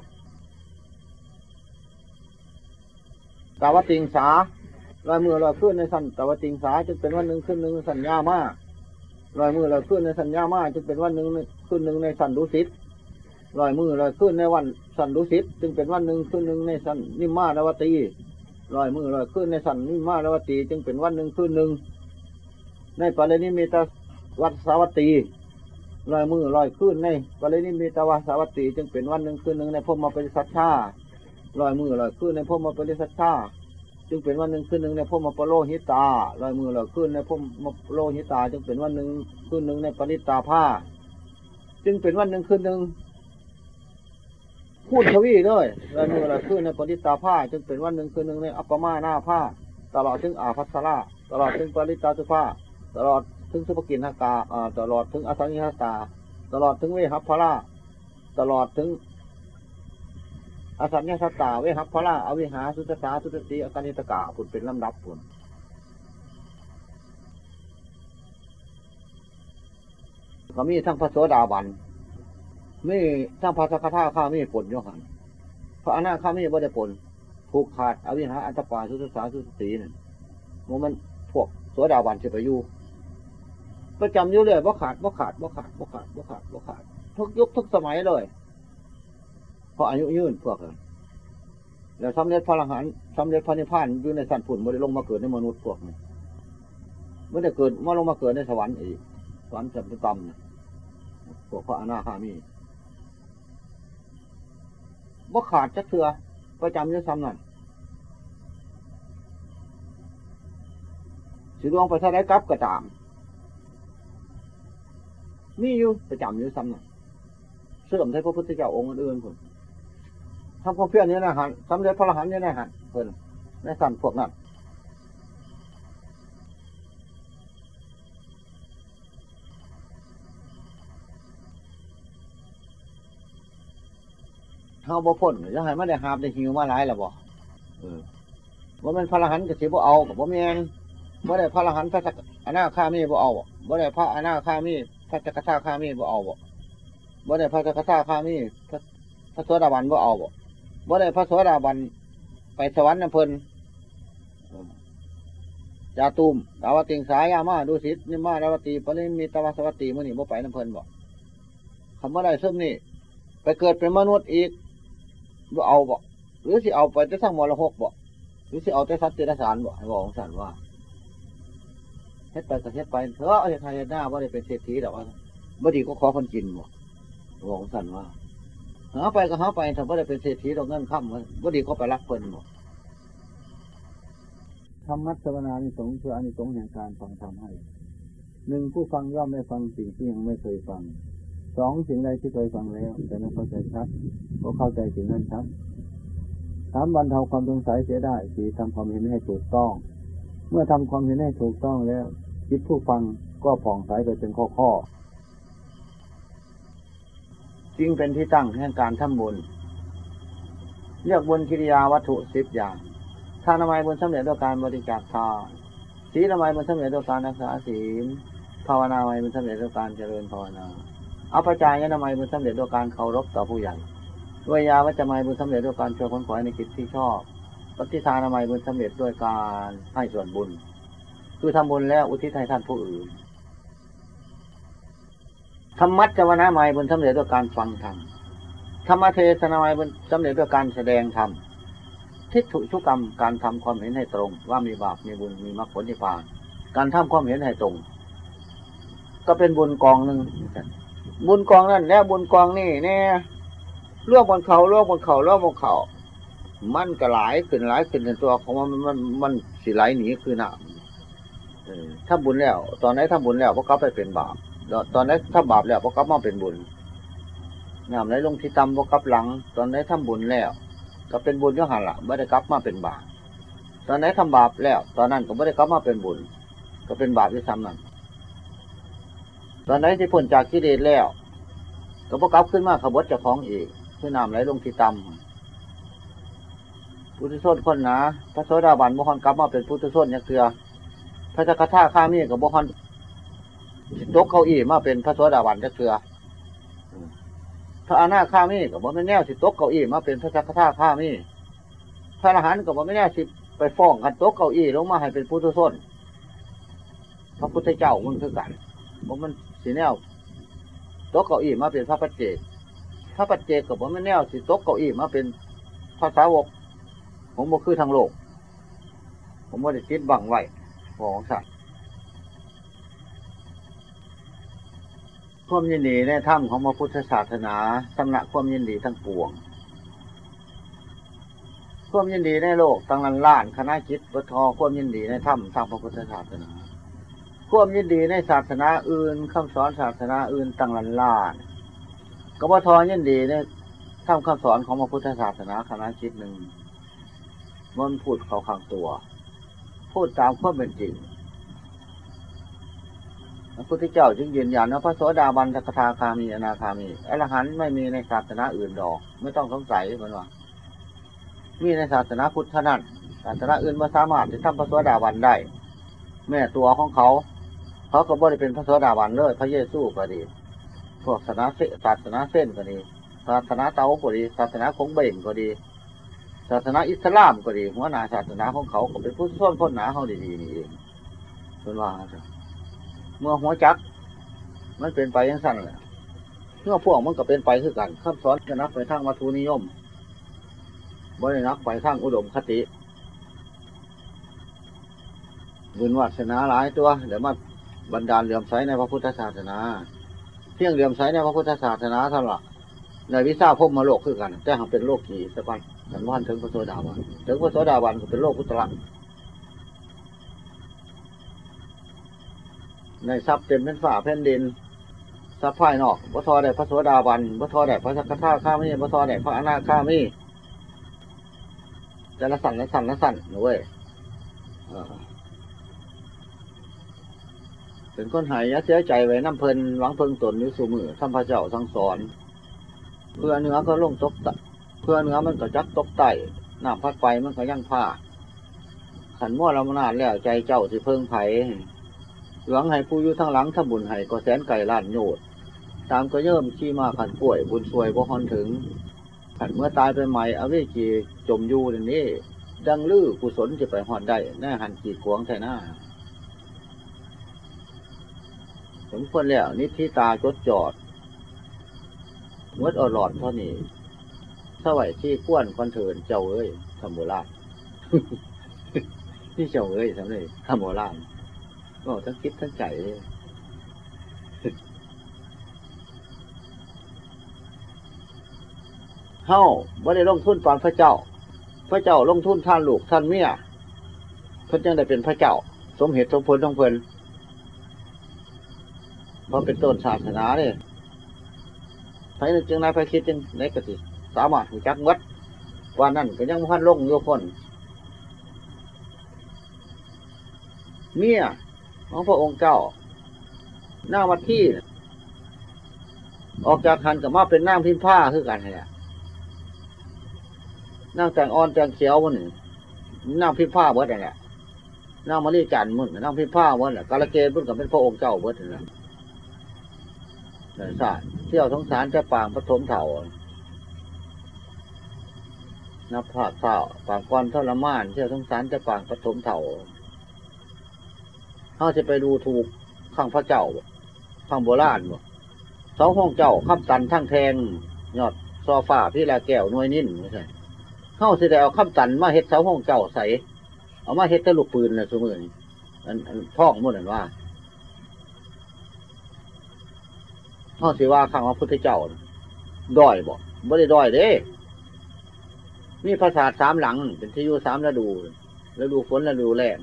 กาวติงสาร้อยมือร้อยขึ้นในสันกาวติงสาจึงเป็นวันหนึ่งขึ้นหนึ่งสัญญามาลอยมือลอยขึ้นในสัญญามาจึงเป็นวันหนึ่งขึ้นหนึ่งในสันดุสิต ลอยมือลอยขึ้นในวันสันดุสิตจึงเป็นวันหนึ่งขึ้นหนึ่งในสันนิมมานวตีลอยมือลอยขึ้นในสันนิมมานวตี จึงเป็นวันหนึ่งขึ้นหนึ่งในปรินิมิตวัดสาวัตตีลอยมือลอยขึ้นในปรินิมิตวัดสาวัตตีจึงเป็นวันหนึ่งขึ้นหนึ่งในพมมาปริสัทธาลอยมือลอยขึ้นในพมมาปริสัทธาจึงเป็นวันหนึ่งขึ้นหนึ่งในพมปโลหิตาลอยมือลอยขึ้นในพมมปโลหิตา จึงเป็นวันหนึ่งขึ้นหนึ่งในปริตาผ้า จึงเป็นวันหนึ่งขึ้นหนึ่ง พูดทวีเลยลอยมือลอยขึ้นในปริตาผ้าจึงเป็นวันหนึ่งขึ้นหนึ่งในอัปปมาหน้าผ้า ตลอดถึงอาพัสราตลอดถึงปริตาตุผ้าตลอดถึงสุภกินหากาตลอดถึงอสังหิหตา ตลอดถึงเวหัพพราตลอดถึงอสัญญาสตาเวหัพพละอวิหาสุตตาสุตติอการนิตกาผุนเป็นลำดับผุนก็มีทั้งพระโสดาบัน มีทั้งพระสกทาข้ามีผลโยหันพระอนาข้ามีบ่ได้ผลผูกขาดอวิหาอัตปาสุตตาสุตตินั่นมันพวกโสดาบันจะไปอยู่ประจำอยู่เลยบ่ขาดบ่ขาดบ่ขาดบ่ขาดบ่ขาดบ่ขาด ทุกยุคทุกสมัยเลยเพราะอายุยืนพวกนั้นแล้วสำเร็จพระอรหันต์สำเร็จพระนิพพานอยู่ในสันผุนไม่ได้ลงมาเกิดในมนุษย์พวกนี้ไม่ได้เกิดมาลงมาเกิดในสวรรค์อีกสวรรค์สัมตำพวกพระอนาคามี ว่าขาดจะเถื่อประจำยู่ซ้ำหน่อยสิดวงไปถ้าได้กลับก็ตามมีอยู่ประจำอยู่ซ้ำหน่อยเสื่อมให้พระพุทธเจ้าองค์อื่นๆคนทำความเพียรนี้นะฮะสำเร็จพระอรหันต์นี้นะฮะเพิ่นในสั่นพวกนั้น เฮาบ่พ้นยังให้มาได้หาบได้หิวมาหลายแล้วบ่เออว่ามันพระอรหันต์ก็สิบ่เอากับบ่แม่นบ่ได้พระอรหันต์พระสักอนาคามีบ่เอาบ่ได้พระอนาคามีพระจักรพรรดิคามีบ่เอาบ่บ่ได้พระจักรพรรดิคามีพระพระโสดาบันบ่เอาบ่บ่ได้พระโสดาบันไปสวรรค์น้ำเพลินจาตุมดาวติงสายามาดูสินิมาดาวตีปริมีตวสวัตตีมื่อนี่บ่ไปน้ำเพลินบ่คำว่าได้ซึ่งนี่ไปเกิดเป็นมนุษย์อีก บ่เอาบ่หรือสิเอาไปจะสร้างมรหกบ่หรือสิเอาแต่สัตว์เดรัจฉานบ่ให้บอกของสันว่าเฮ็ดไปก็เฮ็ดไปเถอะเฮ็ดไทยหน้าว่าได้เป็นเศรษฐีแต่ว่าบ่ดีก็ขอคนกินบ่บอกของสันว่าหาไปก็หาไปถ้าไม่ได้เป็นเศรษฐีเราเงินข้ามก็ดีเขาไปรักเพิ่นหมดธรรมะสวนานิสงส์คืออานิสงส์แห่งการฟังธรรมให้หนึ่งผู้ฟังย่อมได้ฟังสิ่งที่ยังไม่เคยฟัง สองสิ่งใดที่เคยฟังแล้วแต่ไม่เข้าใจชัดก็เข้าใจสิ่งนั้นชัดสามบรรเทาความสงสัยเสียได้สี่ทำความเห็นให้ถูกต้อง เมื่อทำความเห็นให้ถูกต้องแล้วจิตผู้ฟังก็ผ่องใสไปเป็นข้อข้อจึงเป็นที่ตั้งแห่งการทำบุญเรียกบุญกิริยาวัตถุสิบอย่างทานนามัยบุญสำเร็จด้วยการบริจาคทานศีลนามัยบุญสำเร็จด้วยการรักษาศีลภาวนาไมบุญสำเร็จด้วยการเจริญภาวนา อัปจายนามัยบุญสำเร็จด้วยการเคารพต่อผู้ใหญ่วิยาวัจมัยบุญสำเร็จด้วยการช่วยคนขวายในกิจที่ชอบ ปฏิทานามัยบุญสำเร็จด้วยการให้ส่วนบุญ คือทำบุญแล้วอุทิศให้ท่านผู้อื่นธรรมัจจวนามัยบุญสำเร็จด้วยการฟังธรรมธรรมเทศนามัยบุญสำเร็จด้วยการแสดงธรรมทิฏฐุชุกรรมการทำความเห็นให้ตรง ว่ามีบาปมีบุญมีมรรคผลนิพพาน การทำความเห็นให้ตรง ก็เป็นบุญกองหนึ่ง บุญกองนั่นแล้วบุญกองนี่แน่ล่วงบนเขาล่วงบนเขาล่วงบนเขา มันก็หลายขึ้นหลายขึ้นในตัวของมันมันมันสิไหลหนีคือน้ำถ้าบุญแล้ว ตอนไหนถ้าบุญแล้วพวกเขาไปเป็นบาปตอนไหนถ้าบาปแล้วพวกเขามาเป็นบุญน้ำไหลลงที่ตำพวกเขาหลัง ตอนไหนทำบุญแล้ว ก็เป็นบุญก็หันละไม่ได้กลับมาเป็นบาปตอนไหนทำบาปแล้ว ตอนนั้นก็ไม่ได้กลับมาเป็นบุญ ก็เป็นบาปที่ซ้ำนั่น ตอนไหนที่พ้นจากกิเลสแล้วก็พวกกลับขึ้นมาขบวเจ้าของอีกคือน้ำไหลลงที่ตำพุทธโทษคนหนาพระโสดาบันบุคคลกลับมาเป็นพุทธโทษยักเถือพระจักรท่าข้ามีกับบุคคลตกเก้าอี้มาเป็นพระโสดาบันยักเถือพระอนาคามีกับบ่ไม่แน่สิตกเก้าอี้มาเป็นพระจักรท่าข้ามีพระอรหันต์กับบ่ไม่แน่สิไปฟ้องกันตกเก้าอี้ลงมาให้เป็นพุทธโทษพระพุทธเจ้ามันคือกันเพราะมัน สีแนวตกเก้าอี้มาเป็นพระปัจเจกพระปัจเจกกับบ่ไม่แน่สิตกเก้าอี้มาเป็นพระสาวก ผมบ่คือทางโลก ผมว่าได้ติดบังไว้ของสัตว์ความยินดีในถ้ำของพระพุทธศาสนาสำนักความยินดีทั้งปวงความยินดีในโลกตั้งลันล้านคณะจิตวัทอความยินดีในถ้ำทางพระพุทธศาสนา ควมยินดีในศาสนาอื่นคำสอนศาสนาอื่นตั้งลันล้านก็วัทอยินดีในถ้ำคำสอนของพระพุทธศาสนาคณะจิตหนึ่งมันพูดเขาข้างตัว พูดตามความเป็นจริงพระพุทธเจ้าจึงยืนยันว่าพระโสดาบันสกทาคามีอนาคามีอรหันต์ไม่มีในศาสนาอื่นดอก ไม่ต้องสงสัยเหมือนว่ามีในศาสนาพุทธนั้นศาสนาอื่นไม่สามารถจะทำพระโสดาบันได้ แม่ตัวของเขา เขาก็บ่ได้เป็นพระโสดาบันเลยพระเยซูก็ดี พวกศาสนาเสศาสนาเส้นก็ดีศาสนาเตาก็ดี ศาสนาคงเบ่งก็ดี ศาสนาอิสลามก็ดีหัวหน้าศาสนาของเขาก็เป็นผู้ส้นพ้นหนาเขาดีๆนี่เองเป็นว่าเมื่อหัวจัก มันเป็นไปยังสั้นแหละเมื่อพวกมันก็เป็นไปคือกันคำสอนจะนักไปทางวัตถุนิยมบรินักไปทางอุดมคติบุญวัฒนาหลายตัวเดี๋ยวมา บรรดาลเหลื่อมใสในพระพุทธศาสนา เพียงเหลื่อมใสในพระพุทธศาสนาเท่านั้นในวิชาพมมาโลกคือกัน แต่หากเป็นโลกกี่สักวันสันวันถึงพระโสดาบันถึงพระโสดาบันก็เป็นโลกพุทธลังในทรัพย์เต็มเป็นฝ่าแผ่นดินทรัพย์ภายนอกพระทอได้พระโสดาบันพระทอได้พระสักขาข้ามีพระทอได้พระอนาข้ามีแต่ละสั่นละสั่นละสั่นนะเว้ย เป็นคนหายยะเสียใจไว้น้ำเพลินหวังเพิงตนอยู่สู่มือทำพระเจ้าสั่งสอน เพื่อเนื้อก็ลงตกตะเพื่อเนื้อมันก็จักตกไตน้ำพัดไปมันก็ยั่งผ้าขันมั่วละมนานแล้วใจเจ้าสิเพิงไผ่หวังให้ผู้อยู่ทั้งหลังถ้าบุญให้ก็แสนไก่ล้านโยดตามก็เยิ่มขี้มาขันป่วยบุญสวยบ่ฮอนถึง ขันเมื่อตายไปใหม่อเวจีจมอยู่อย่างนี้ดังลื้อกุศลจะไปหอนได้แน่หันขีดขวงแท่หน้า สมควรแล้วนิธิตาจดจอดมดอหลอดเท่านี้สวัยที่ก้วนคอนเทินเจ้าเอ้ยทำโบราณที่เจ้าเอ้ยทำเลยทำโบราณก็ทั้งคิดทั้งใจเลยเฮ้าไม่ได้ลงทุนตอนพระเจ้า พระเจ้าลงทุนท่านลูกท่านเมียเพิ่นยังได้เป็นพระเจ้า สมเหตุสมผลของเพิ่น เพราะเป็นต้นศาสนาเนี่ยไผนึกจึงนายไผคิดจึงในกสิสามารถหูจักวัดว่านั่นก็ยังพันลงโยคนเมียของพระองค์เจ้าหน้าวัดที่ ออกจากคันกับมาเป็นนั่งพิมพ์ผ้าคือกันเนี่ยนั่งแต่งอ่อนแต่งเขียวมันนั่งพิมพ์ผ้าเบิดนั่นแหละนั่งมาลีจันมันนั่งพิมพ์ผ้าเบิดแหละกาลเกณฑ์มันกับเป็นพระองค์เจ้าเบิดนั่นแหละ ศาสตร์เที่ยวสงสารจะปางปฐมเถ่านับภาเศร้าปางก้อนทรมานเชื่อสงสารจะปางปฐมเถ่าเขาจะไปดูถูกข้างพระเจ้าข้างโบราณบ่เสาห้องเจ้าข้ามตันทั้งแทงยอดซอฟ้าพี่ลาแก้วน่วยนิ่นไม่ใช่เขาสิได้เอาข้ามตันมาเฮ็ดเสาห้องเจ้าใสเอามาเฮ็ดตะลูกปืนนะสมือนี้อันอันพ่องมุ่นอันว่า เขาสิว่าข้างพระพุทธเจ้าด้อยบ่บ่ได้ด้อยเด้มีปราสาสามหลัง เป็นที่อยู่สามฤดูฤดูฝนฤดูแล้ง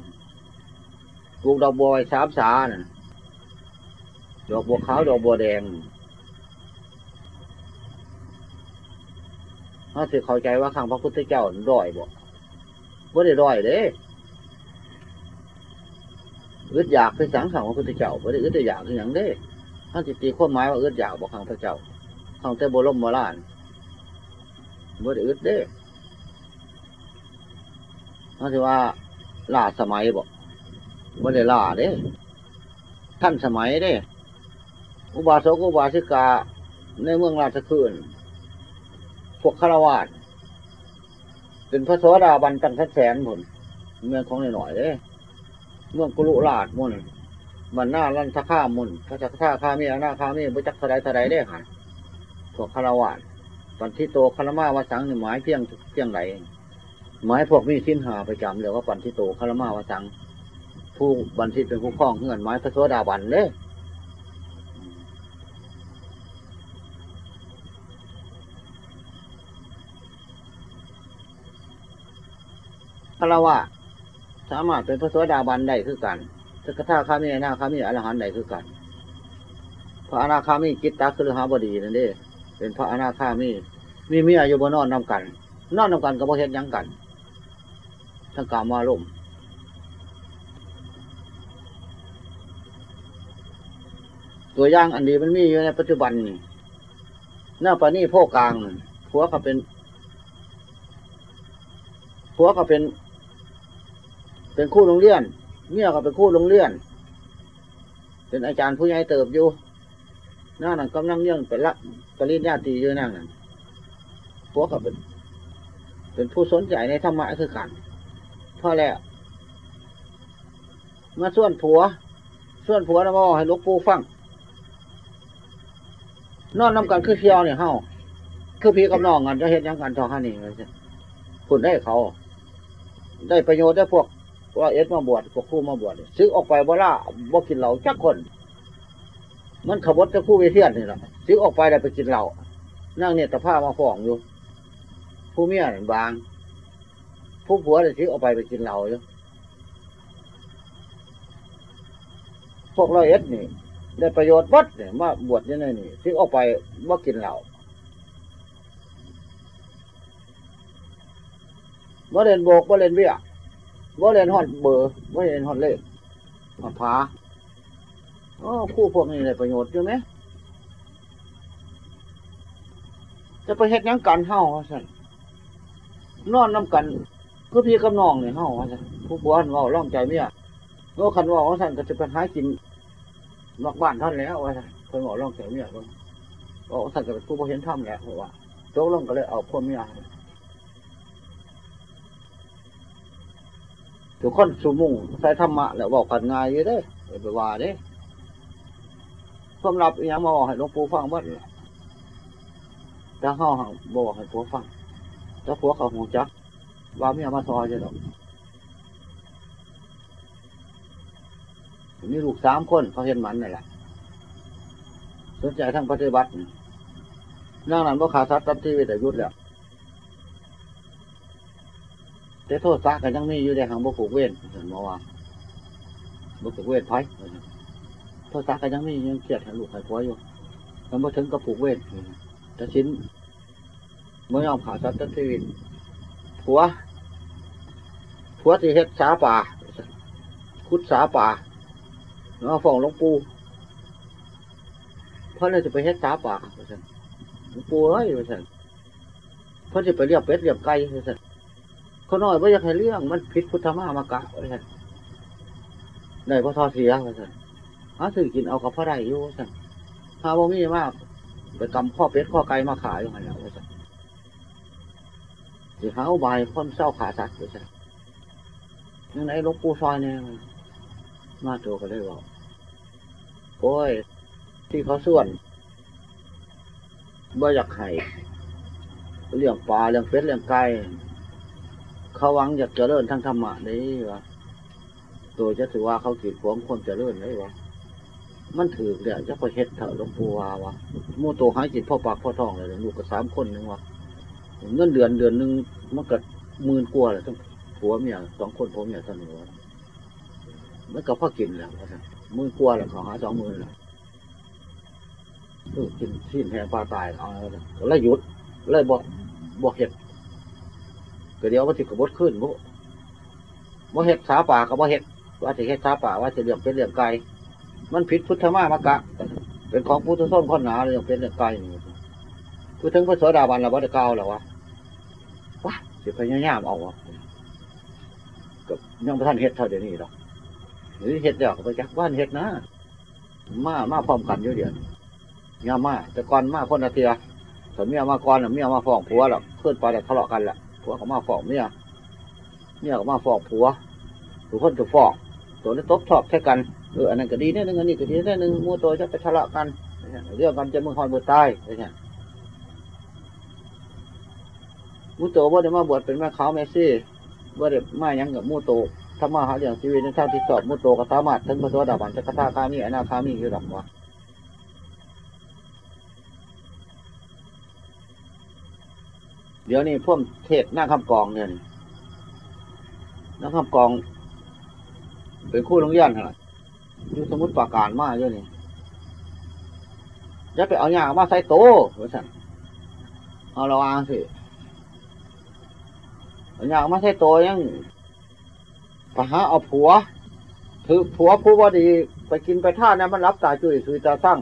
ปลูกดอกบัวไว้สามสานะดอกบัวขาวดอกบัวแดงเขาถือเข้าใจว่าข้างพระพุทธเจ้าด้อยบ่บ่ได้ด้อยเด้อึดอยากคือสังขังพระพุทธเจ้าบ่ได้อึดอยากคือหยังเด้ ท่านจิตีความหมายว่าอึดอยากบอกข้างพระเจ้าข้างแต่โบรมโบราณบ่ได้อึดเด้เขาถือว่าล่าสมัยบอกว่ได้ล่าเด้ ท่านสมัยเด้ อุบาสกอุบาสิกาในเมืองราชคืนพวกฆราวาสเป็นพระโสดาบันตั้งแสนผลเมืองของหน่อยๆเด้ เมืองกุลุราชมุน มันหน้าลันทค่ามุนพระจักท่าข้ามีอนาคามีบุจักสไดสไดได้ค่ะพวกฆรวาสปันที่โตคารมาวาสังนี่หมายเพียงเพียงไหนหมายพวกมีสิ้นหาประจำเรียกว่าปันทิโตคารมาวสัง ผู้บันทิตเป็นผู้คล้องเงื่อนไม้พระโสดาบันเด้คารวะสามารถเป็นพระโสดาบันได้คือกัน สกทาคามีอนาคามีอรหันต์ได้คือกันพระอนาคามีกิตตาคือหาบดีนั่นเด้ เป็นพระอนาคามี มีมียอยู่บนนอนนำกัน นอนนำกันก็บ่เห็นยังกัน ทั้งกามาลมตัวย่างอันดีมันมีอยู่ในปัจจุบันนี่หน้าปานี่พ่อกลางผัวเขาเป็นผัวเขาเป็น เป็นคู่โรงเรียน เมียเขาเป็นคู่โรงเรียนเป็นอาจารย์ผู้ใหญ่เติบอยู่หน้านั่นกำลังเรื่องเป็นละปริญญาตรีอยู่นั่งนั่นผัวเขาเป็น เป็นผู้สนใจในธรรมะคือกันพอแล้วมาส่วนผัว ส่วนผัวนะบอให้ลูกปูฟังนอนนำกันคือเที่ยวเนี่ยเฮาคือพี่กับน้องกันจะเห็นยังกันทองห้านี่เลยสิคุณได้เขา ได้ประโยชน์ได้พวก ว่าเอสมาบวชพวกคู่มาบวชซื้อออกไปบ่ล่าบ่กินเหล้าจักคน มันขบวจะคู่เวเทียนนี่แหละซื้อออกไปได้ไปกินเหล้านั่งเนี่ยตะผ้ามาฟ้องอยู่ ผู้เมียบาง ผู้ผัวเลยซื้อออกไปไปกินเหล้าอยู่พวกเราเอสนี่ได้ประโยชน์วัดเนี่ยมาบวชยังไงนี่ซื้อออกไปว่ากินเหล้าบ่เล่นโบกบ่เล่นเบี้ย บ่เล่นฮอดเบอร์บ่เล่นฮอดเลขฮอดผาอ๋อคู่พวกนี้ได้ประโยชน์อยู่ไหมจะไปเฮ็ดยังกันเฮาว่าซั่นนอนนํกันคือพี่กับน้องเนี่ยเฮาว่าซั่นผู้ผัวเว้าร่องใจเมียโอ้คันว่าว่าสันก็จะไปหากินนอกบ้านท่านแล้วว่าซั่นเพิ่นเว้าร่องใจเมียเพิ่นเว้าว่าซั่นก็เป็นผู้บ่เห็นธรรมแหละเพราะว่าตกลงก็เลยเอาพวกเมีย ทุกคนสมุ่งใส่ธรรมะแล้วบอกกันง่ายอยู่เด้อย่าไปว่าเด้ความลับอีหยังมาบอกให้หลวงปู่ฟังเบิดล่ะแต่เฮาหังบอกให้ผัวฟังแล้วผัวเขาหูจัก ว่าเมียมาซอยจะดอกมีลูกสามคนเขาเห็นมันนี่แหละสนใจทั้งปฏิบัตินั่งนั้นบ่ขาดสัตว์ตัดชีวิตแต่ยุดแล้ว แต่โทษซักกันยังมีอยู่ในหางบ่ผูกเว้นเห็นบ่ว่าบ่ผูกเว้นไผโทษซักกันยังมียังเครียดห้ลูกให้ผัวอยู่มันบ่ถึงกับผูกเว้นแต่ชิ้นเมื่อยอมขาดสัตว์ตัดชีวิตผัวผัวที่เฮ็ดสาป่าคุดสาป่าเนาะฟ้องหลวงปู่เพราะเลยจะไปเฮ็ดสาป่าหลวงปู่เอ้ยว่าซั่นเพราะจะไปเรียบเป็ดเรียบไก่ว่าซั่น เขาน้อยว่าอยากให้เรื่องมันผิดพุทธมามากะว่าซั่นได้พอทอเสียว่าซั่นหาซื้อกินเอากับพ่อได้อยู่ว่าซั่นหาบ่มีมากไปกำข้อเป็ดข้อไก่มาขายอยู่หันแล้วว่าซั่นสิหาอุบายคนเศร้าขาสัตว์ไปใช่ยังไงหลวงปู่ซอยเนี่ยมาโจก็เลยบอกโอ้ย ที่เขาส่วนบ่อยากไข่เรื่องปลาเรื่องเป็ดเรื่องไก่ เขาหวังอยากเจริญทั้งธรรมะนี่วะตัวจะถือว่าเขาขีดขวางคนเจริญเลยวะมันถือเดี๋ยวจะไปเฮ็ดเถอะหลวงปู่วาวะมู่โตหายจิตพ่อปากพ่อทองเลยลูกกับสามคนนึงวะเงินเดือนเดือนหนึ่งมันเก็หมื่นกว่าเลยทั้งผัวเมียสองคนผัวเมียท่านี้วะมันก็พ่อกินแหล้วะมื่นกว่าแหละเขาหาสองหมื่นและกินชิ้นแหงปลาตายเอาแล้วก็เลยหยุดเลยบ่บ่เห็ด ก็เดี๋ยวว่าสิกบดขึ้นบ่บ่เห็ดสาป่าก็บ่เห็ดว่าสิเห็ดสาป่าว่าสิเลี้ยงเป็นเลี้ยงไก่มันผิดพุทธมามะกะ เป็นของพุทธส้นข้อหนาเลี้ยงเป็นเลี้ยงไก่นี่คือถึงพระโสดาบันเราบ่ได้กล่าวแล้วะว้าสิพยายามเอาวะกับยังพระท่านเฮ็ดเท่าเดี๋ยวนี้หรอกหรือเฮ็ดแล้วก็ไปจักบ้านเฮ็ดนะมามาพร้อมกันอยู่เดียวเมียมาแต่ก่อนมาคนละเทียแต่เมียมาก่อนเมียมาฟ้องผัวหรอกขึ้นไปแล้วทะเลาะกันแหละ ผัวก็มาฟองเมียเมียก็มาฟองผัวผัวคนจะฟองตัวนี้ตบทอบใช้กันเอออันนั้นก็ดีนิดนึงอันนี้ก็ดีนิดนึงมัวตัวจะไปทะเลาะกันเรื่องกันจะมึงหอนมือตายอะไรเงี้ยมูโตว่าได้มาบวชเป็นแม่ขาวแม่ซี่ว่าได้มายังกับมูโตถ้ามาหาเรื่องชีวิตในทางที่สอบมูโตก็สามารถถึงพระโสดาบันจะกระทาคามีอนาคามีคือดอกวะ เดี๋ยวนี้พ่วมเทศหน้าคำกองเนี่ยนี่หน้าคำกอง เป็นคู่โรงเรียนขนาดอยู่สมุดปราการมาเยอะนี่จะไปเอาหยามาใส่โตว่าสั่นเอาระวังสิเอาหยามาใส่โตยังไปหาเอาผัว ถือผัวผู้ว่าดีไปกินไปท่าเนะมันรับตาจุยสุยตาสั่ง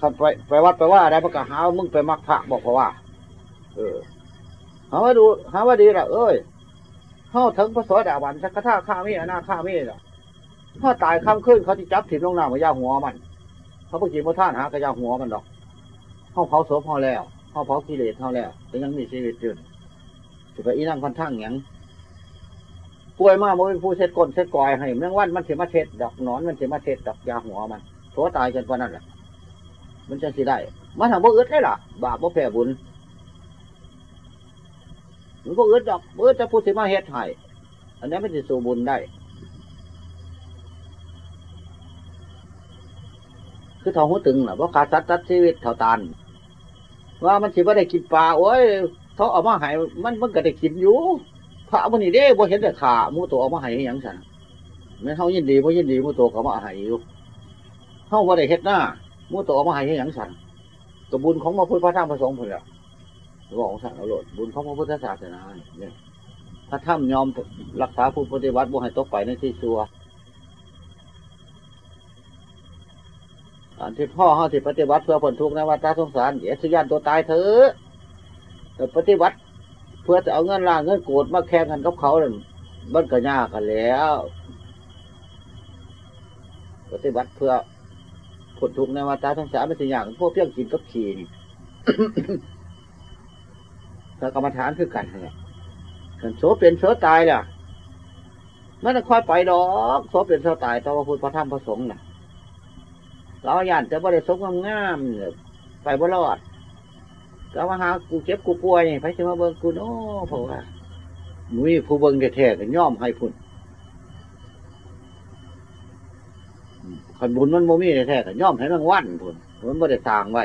ขับไปไปวัดไปว่าอะได้ประกาศหา มึงไปมักพระบอกเขาว่า เออาว่าดูหาว่าดีละเอ้ยเข้าถึงพระโสดาบันสักกะท่าข้ามีอนาข้ามีละถ้าตายข้ามขึ้นเขาจะจับถิ่มลงน้ำมายาหัวมันเขาพูดกินพระท่านหากระยาหัวมันดอกเข้าเผาโสพอแล้วเข้าเผากิเลสเท่าแล้วแต่ยังมีชีวิตอยู่จะไปอีนั่งพันทั้งหยังป่วยมากมันเป็นผู้เช็ดก้นเช็ดกอยให้แมงวันมันเสียมาเช็ดดอกนอนมันเสียมาเช็ดดอกยาหัวมันโถตายกันกว่านั้นแหละมันจะสิได้ มันทำบ่อึดได้ล่ะ บาปบ่แผ่บุญ มันก็อึดดอกเออจะพูดสิมาเฮ็ดให้อันนี้ไม่ได้สู่บุญได้คือทองหัวตึงน่ะว่าขาดสัตว์ตัดชีวิตเท่าตานว่ามันสิว่าได้กินปลาโอ้ยเขาเอามาให้มันมันก็ได้กินอยู่พระมันนี่เด้บ่เห็นแต่ขามูตัวเอามาให้หยังสั่นแม่เฮายินดีบ่ยินดีมูตัวก็เอามาให้อยู่เฮาบ่ได้เฮ็ดหน้ามูตัวเอามาให้หยังสั่นก็บุญของพระพุทธพระธรรมพระสงฆ์พุ่นละ บอกของสัตว์เอาโลดบุญของพระพุทธศาสนาเนี่ยพระถ้ำยอมรักษาผู้ปฏิบัติบ่ให้ตกไปในที่ซัวอันที่พ่อเขาที่ปฏิบัติเพื่อผลทุกข์ในวัฏสงสารเดี๋ยวสุยานตัวตายเถอะแต่ปฏิบัติเพื่อจะเอาเงินล่างเงินโกรธมาแข่งกันกับเขาเนี่ยมันก็ยากกันแล้วปฏิบัติเพื่อผลทุกข์ในวัฏสงสารไม่ใช่อย่างพวกเพียงกินกับขี่นี่ ถ้ากรรมฐานคือกันเนี่ยกันโสเป็นโสตายล่ะมันจะค่อยไปดอกโสเป็นโสตายต่อพระพุทธพระธรรมพระสงฆ์น่ะเราย่านจะบ่ได้สมงามเนี่ยไปบ่รอดก็มาหากูเจ็บกูป่วยนี่ไปจะมาเบิ่งกูโน้เพราะว่ามุ้ยผู้เบิ่งแท้ๆก็ย่อมให้พุ่นขันบุญมันโมมีแท้ๆก็ย่อมให้รางวัลพุ่นมันบ่ได้สร้างไว้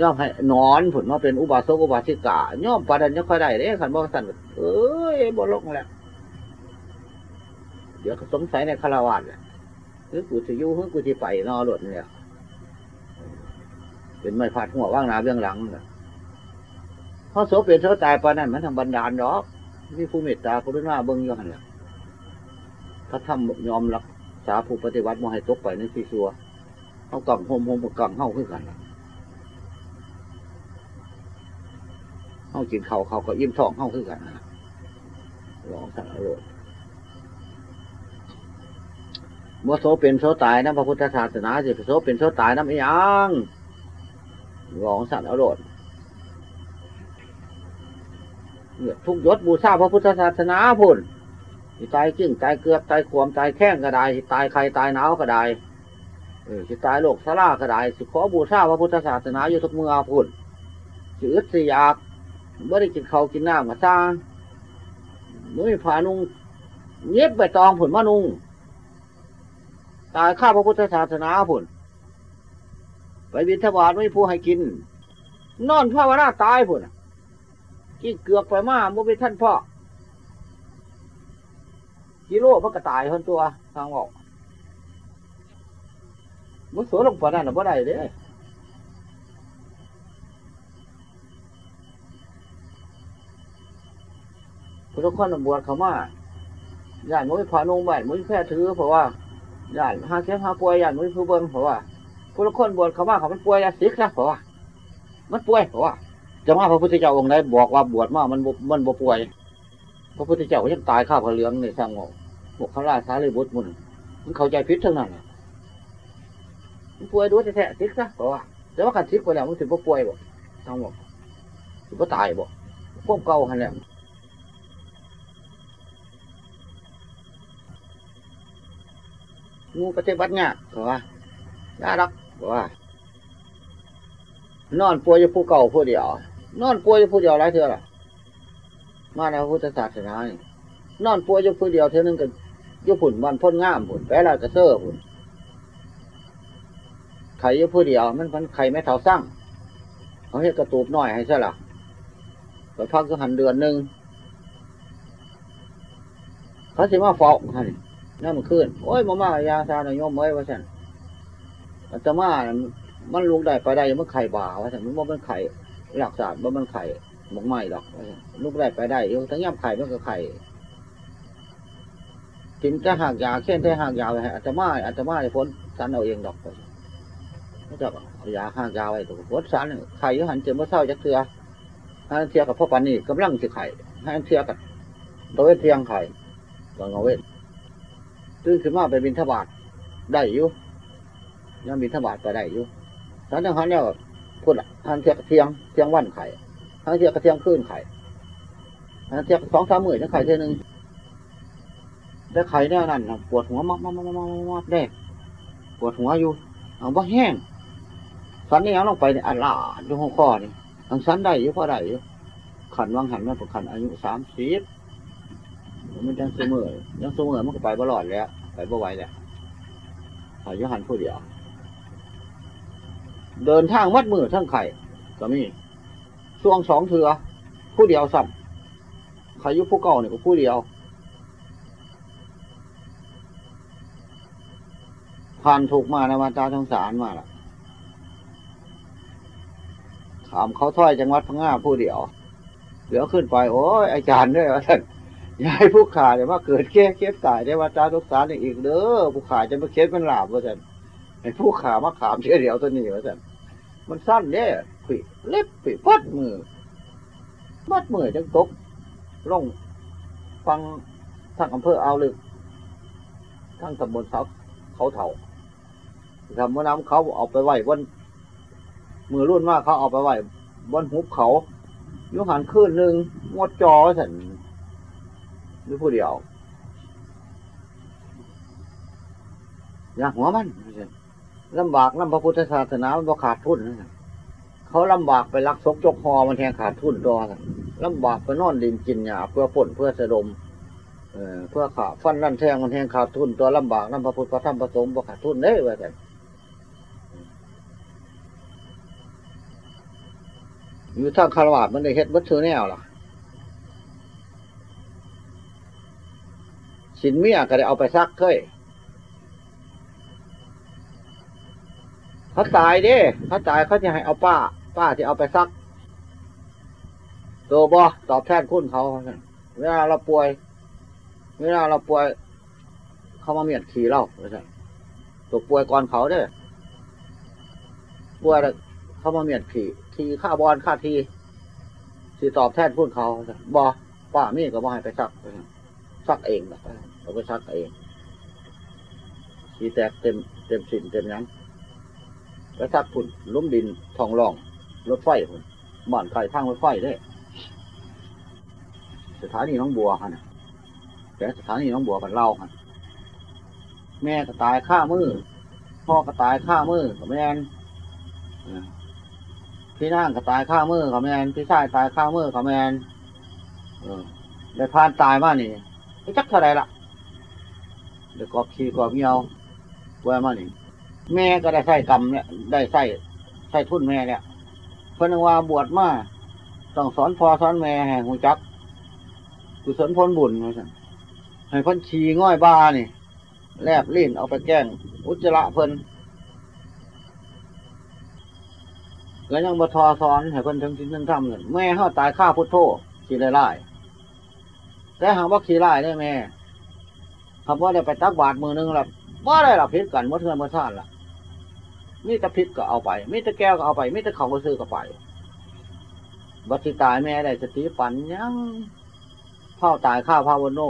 ย่อมให้นอนผลมาเป็นอุบาสกอุบาสิกาย่อมปานนันยังค่อยได้เด้ขันบ่สั่นเอ้ยบ่ลงแล้วเดี๋ยวสงสัยในคาราวานแหละหรือกูจะยู่หรือกูจะไปนอหลดเนี่ยเป็นไม่พาดหัวว่างนาเบื้องหลังเนี่ยพอโสเป็นโสตายปานนั้นมันทำบันดาลดอกที่ผู้เมตตาผู้รุ่นหน้าเบิ้งยู่หันแหละถ้าทำยอมรักษาผู้ปฏิวัติมให้ตกไปในที่ซัวเขากังโฮมโฮมกังเฮาขึ้นกันล่ะ เฮากินเขาวเขาก็ยิ้มท้องเฮาคือกันนะลองสั่งอร่อยมื่อโซเป็นโซตายนะพระพุทธศาสนาสิโซเป็นโซตายน้ำอีหยังลองสั่งอร่อยเลือดทุกยศบูชาพระพุทธศาสนาพุ่นตายจึ้งตายเกลือกตายขวมตายแข้งก็ได้ตายใครตายหนาวก็ได้เออสิตายโรคสลาก็ได้สิขอบูชาพระพุทธศาสนาอยู่ทุกเมื่อพุ่นสิอึดสิอยาก ไม่ได้กินข้าวกินน้ำมาซ่างมือผานุงเย็บใบตองผุนมานุงตายข้าพระพุทธศาสนาผุนไปบิณฑบาตไม่ผู้ให้กิน นอนภาวนาตายผุนกินเกือกไปมาบ่เป็นท่านพ่อกิโลมันก็ตายคนตัวทางบอกมันสวนลงไปนั่นน่ะบ่ได้เด้ ทธคนบวชเขามาญาติมุ้ยพานุงบ้านมุ้ยแพร่ถือ เพราะว่าญาติหาเสียหาป่วยญาติมุ้ยผู้เบิ่งเพราะว่าพุทธคนบวชเขามาเขามันป่วยยาสิกนะเพราะว่า มันป่วยเพราะว่าจะมาพระพุทธเจ้าองค์ไหนบอกว่าบวชมามันมันบ่ป่วย พระพุทธเจ้าก็ยังตายข้าวพระเหลืองในสร้างโงบอกเขาล่าสารีบุตรมุนมันเข้าใจพิษทั้งนั้นมันป่วยด้วยแท้ๆสิกซะเพราะว่าแต่ว่าการสิกไปแล้วมันถึงบ่ป่วยบ่ทั้งหมดถึงบ่ตายบ่พวกเก่าหันแหละ งูปฏิบัติยากเพราะว่ายารักเพราะว่านอนป่วยอยู่ผู้เก่าผู้เดียว นอนป่วยอยู่ผู้เดียวหลายเท่าล่ะมาในพระพุทธศาสนานี่นอนป่วยอยู่ผู้เดียวเท่านึงกันยู่ผุ่นวันพ้นง่ามผุ่นแปลากระเซ้อผุ่นไข่ยู่ผู้เดียว มันมันไข่ไม่เท่าสั่งเขาเฮ็ดกระตูบหน่อยให้ซะล่ะไปพักก็หันเดือนหนึ่งเขาสิมาเฝ้าหัน นั่นมันขึ้นโอ้ยมามายาซาหน่อยโยมเอ้ยว่าฉันอาตมามันลุกได้ไปได้มันไข่บ่าว่าฉันมันบ่มันไข่หลักศาสตร์บ่มันไข่หมกไหม้หรอกลุกได้ไปได้อยู่ทั้งย่ำไข่มันก็ไข่กินแต่หากยาเข่นแต่หากยาไว้ให้อาตมาอาตมาได้พ้นสันเอาเองดอกว่าซั่นไม่ต้องเอายาหากยาไว้ตัวพ้นสันไข่อยุหันเจอมาเศร้าจักเทือให้เทียกับพ่อปันนี่กำลังสิไข่ให้เทียกับตัวเวทเทียงไข่ตอนเอาเวท ตื่นขึ้นมาไปบินทบาทได้อยู่ยังบินทบาทไปได้อยู่ตอนนั้นเขาเนี่ยพูดละหันเทียกเทียงเทียงวันไข่หันเทียกเทียงคืนไข่หันเทียกสองสามหมื่นจะไข่เท่านึงแต่ไข่แน่นั่นปวดหัวมากมากมากมากมากได้ปวดหัวอยู่เอาบ่แห้งสันนี่ยังลงไปเนี่ยอัดลาดอยู่หัวข้อนี่ทังสันได้อยู่พอได้อยู่ขันวางหันมันประคันอายุสามสิบ มันยังเสมอยังเสมอมันก็ไปบ่รอดแล้วไปบ่ไหวแล้วอายุหันผู้เดียว เดินทางวัดมือทั้งไข่ก็มีช่วงสองเถือผู้เดียวสับใครอยุผู้เก่าเนี่ยก็ผู้เดียว ผ่านถูกมาในมาตาทงสารมาล่ะ ถามเขาถ้อยจังหวัดพังงาผู้เดียวเดี๋ยวขึ้นไป โอ้ยอาจารย์ด้วยว่าท่าน ยายผู้ขาเนี่ยว่าเกิดแค่เคสตายได้ว่าตาทุกสารอีกเด้อผู้ขาจะมาเคสมันหลาบว่าท่านไอ้ผู้ขามาขามเชื่อเดียวตัวนี้ว่าท่านมันสั้นเนี่ยผีเล็บผีปัดมือมัดมือจังตกลงฟังทางอำเภอเอาลึกทางตำบลเขาเขาเถาทำว่าน้ำเขาเอาไปไหว้บนมือรุ่นมากเขาเอาไปไหว้บนหุบเขายุหันขึ้นหนึ่งงดจอสัน นี่ผู้เดียวอยากหัวมันลำบากลำพระพุทธศาสนามันขาดทุนนะเขาลำบากไปรักซกจกคอมันแทงขาดทุนตัวลำบากไปนอนดินกินหยาเพื่อผลเพื่อสะดมเอเพื่อขาฟันนั่นแทงมันแทงขาดทุนตัวลำบากลำพระพุทธพระธรรมพระสงฆ์บ่ขาดทุนเด้ว่าแต่อยู่ทางคารวะมันได้เฮ็ดวัตถุแนวล่ะ สินเมียก็ได้เอาไปซักเคยเขาตายเด้เขาตายเขาจะให้เอาป้า ป้าที่เอาไปซักตัวบอตอบแทนคุณเขาเวลาเราป่วยเวลาเราป่วย เขามาเมียดขี่เราตัวป่วยก่อนเขาเด้อป่วยแล้วเขามาเมียดขี่ทีค่าบอลค่าทีที่ตอบแทนคุณเขาบอป้ามีก็บอให้ไปซักซักเองแบบ เอาไปซักเองสีแตกเต็มเต็มสินเต็มยังไปซักพุ่นล้มดินทองรองรถไฟพุ่นบ้านไข่ทางรถไฟได้สถานีน้องบัวฮะนะแต่สถานีน้องบัวกันเล่าฮะแม่ก็ตายข้ามือพ่อก็ตายข้ามือกับแม่พี่นางก็ตายข้ามือกับแม่นพี่ชายตายข้ามือกับแม่นเออได้พานตายมากนี่ไม่จักเท่าไรล่ะ เดี๋ยวกอบขี้กอบเงียวไว้มาหนี่แม่ก็ได้ใส่กรรมเนี่ยได้ใส่ใส่ทุนแม่เนี่ยเพิ่นว่าบวชมาต้องสอนพอสอนแม่ให้หูจักกุศลผลบุญว่าซั่นให้พิ่นขี่ง่อยบ้านี่แลบลิ้นเอาไปแกล้งอุจจระเพิ่นแล้วยังบทอสอนให้เพิ่นถึงที่ถึงทำเงินแม่เฮาตายข้าพุทโธขี่ไล่ๆแต่หากว่าขี่ไล่ได้แม่ คำว่าได้ไปตักบาตรมือนึงแล้วบ่ได้ละพิษกันเมื่อเทือนเมื่อท่านละมีแต่พิษก็เอาไปมีแต่แก้วก็เอาไปมีแต่ของก็ซื้อก็ไปบัติตายแม่ได้สติปัญยังเผาตายข้าพระวโน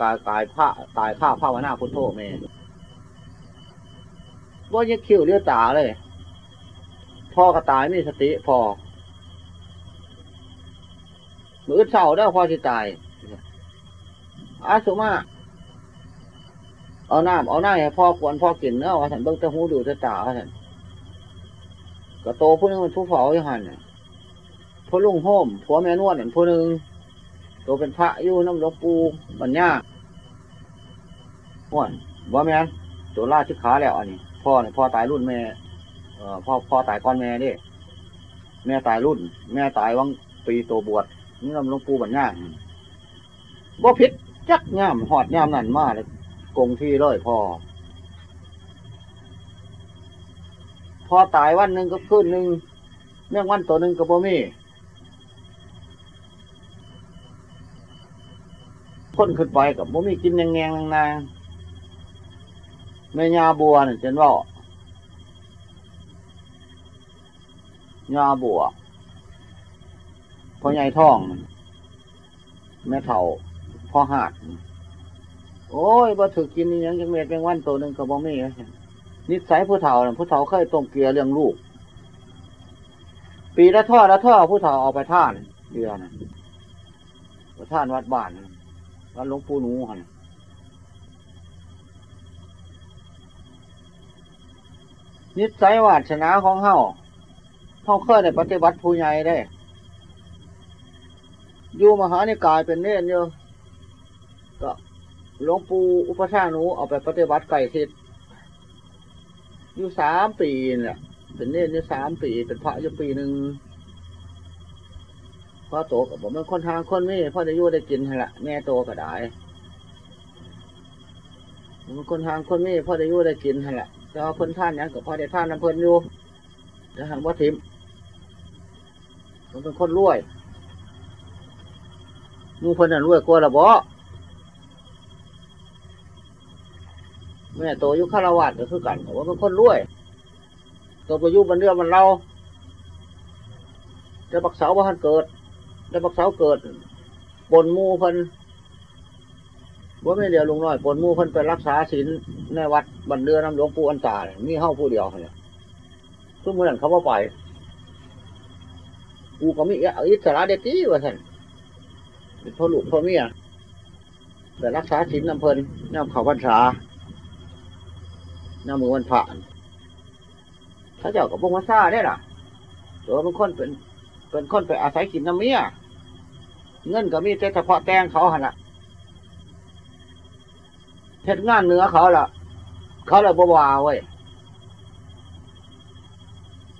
ตายตายพระตายข้าพระวนาพุทโธแม่ว่ายังคิ้วเลี้ยวตาเลย พ่อก็ตายมีสติพอมือเศร้าได้พอที่ตายอาสุมา เอาน้ำเอาหน้าให้พ่อควรพ่อกินเนาะว่าสันเบิ่งต่หูดูต่ตาว่าสันก็โตผู้นึงเป็นผู้เฝ้าอยู่หันน่ะผู้ลุงโฮมผัวแม่นวดนั่นผู้หนึงโตเป็นพระอยู่น้ำหลวงปู่บัญญาห่วนว่าแม่นตัวลาชิกขาแล้วอันนี้ พ่อเนี่ยพ่อตายรุ่นแม่เอ่อพ่อพ่อตายก่อนแม่ดิแม่ตายรุ่น แม่ตายวังปีโตบวชนี่น้ำหลวงปู่บัญญาบ่ผิดจักย่ามหอดย่ามนั่นมาเลย กงที่เลยพอ พอตายวันหนึ่งก็คืนหนึ่งเมื่อวันตัวหนึ่งก็บ่มีคนขึ้นไปกับบ่มีกินแงงแงงนางแม่ยาบัวนี่เจนว่ายาบัวพ่อใหญ่ท้อง แม่เฒ่าพ่อหาด โอ้ยบ่ถือกินนี่ยังจังเม็ดเป็นวันตัวหนึ่งก็บ่มีนิสัยผู้เฒ่าผู้เฒ่าเคยต้มเกลือเลี้ยงลูก ปีละท่อละท่อผู้เฒ่าเอาไปท่านเดือนน่ะไปท่านวัดบ้านวัดหลวงปู่หนูหันนิสัยวาสนาของเฮาเฮาเคยได้ปฏิบัติผู้ใหญ่ได้ อยู่มหานิกายเป็นเน้นอยู่ก็ หลวงปู่อุปชาหนูเอาไปปฏิบัติไก่ทิศอยู่สามปีเนี่ยเป็นเนตรอยู่สามปี เป็นพระอยู่ปีหนึ่งพ่อโตกับผมเป็นคนทางคนนี่พ่อจะยู่ได้กินละแม่โตก็ได้ผมเป็นคนทางคนนี่พ่อจะยู่ได้กินละแต่ว่าเพิ่นท่านยังกับพ่อได้ท่านน้ำเพิ่นอยู่แต่หันว่าทิมผมเป็นคนรวยมูเพิ่นนั่นรวยกว่าละบ่ แม่โตอยุคาราวาสก็คือกันเพราะว่าเป็นคนรวยโตไปยุบันเรือมันเราได้บักเสาบ้านเกิดได้บักเสาเกิดปนมูพิ่นว่าไม่เดียวลุงน้อยปนมูพิ่นไปรักษาศีลในวัดบันเรือน้ำหลวงปู่อันตาเนี่ยมีเฮ้าผู้เดียวเนี่ยทุกเมื่อนั้นเขาว่าไปกูก็มีอิสระเด็กี้ว่าท่านเป็นพ่อลูกพ่อเมียไปรักษาศีลน้ำเพิ่นน้ำเขาพรรษา น้ามือวันผ่านถ้าเจ้ากับพวกมาซ่าได้ล่ะตัวเป็นคนเป็นเป็นคนไปอาศัยกินน้ำเมียเงินก็มีแต่เฉพาะแตงเขาหันละเฮ็ดงานเนื้อเขาล่ะเขาเลยบวาเว้ย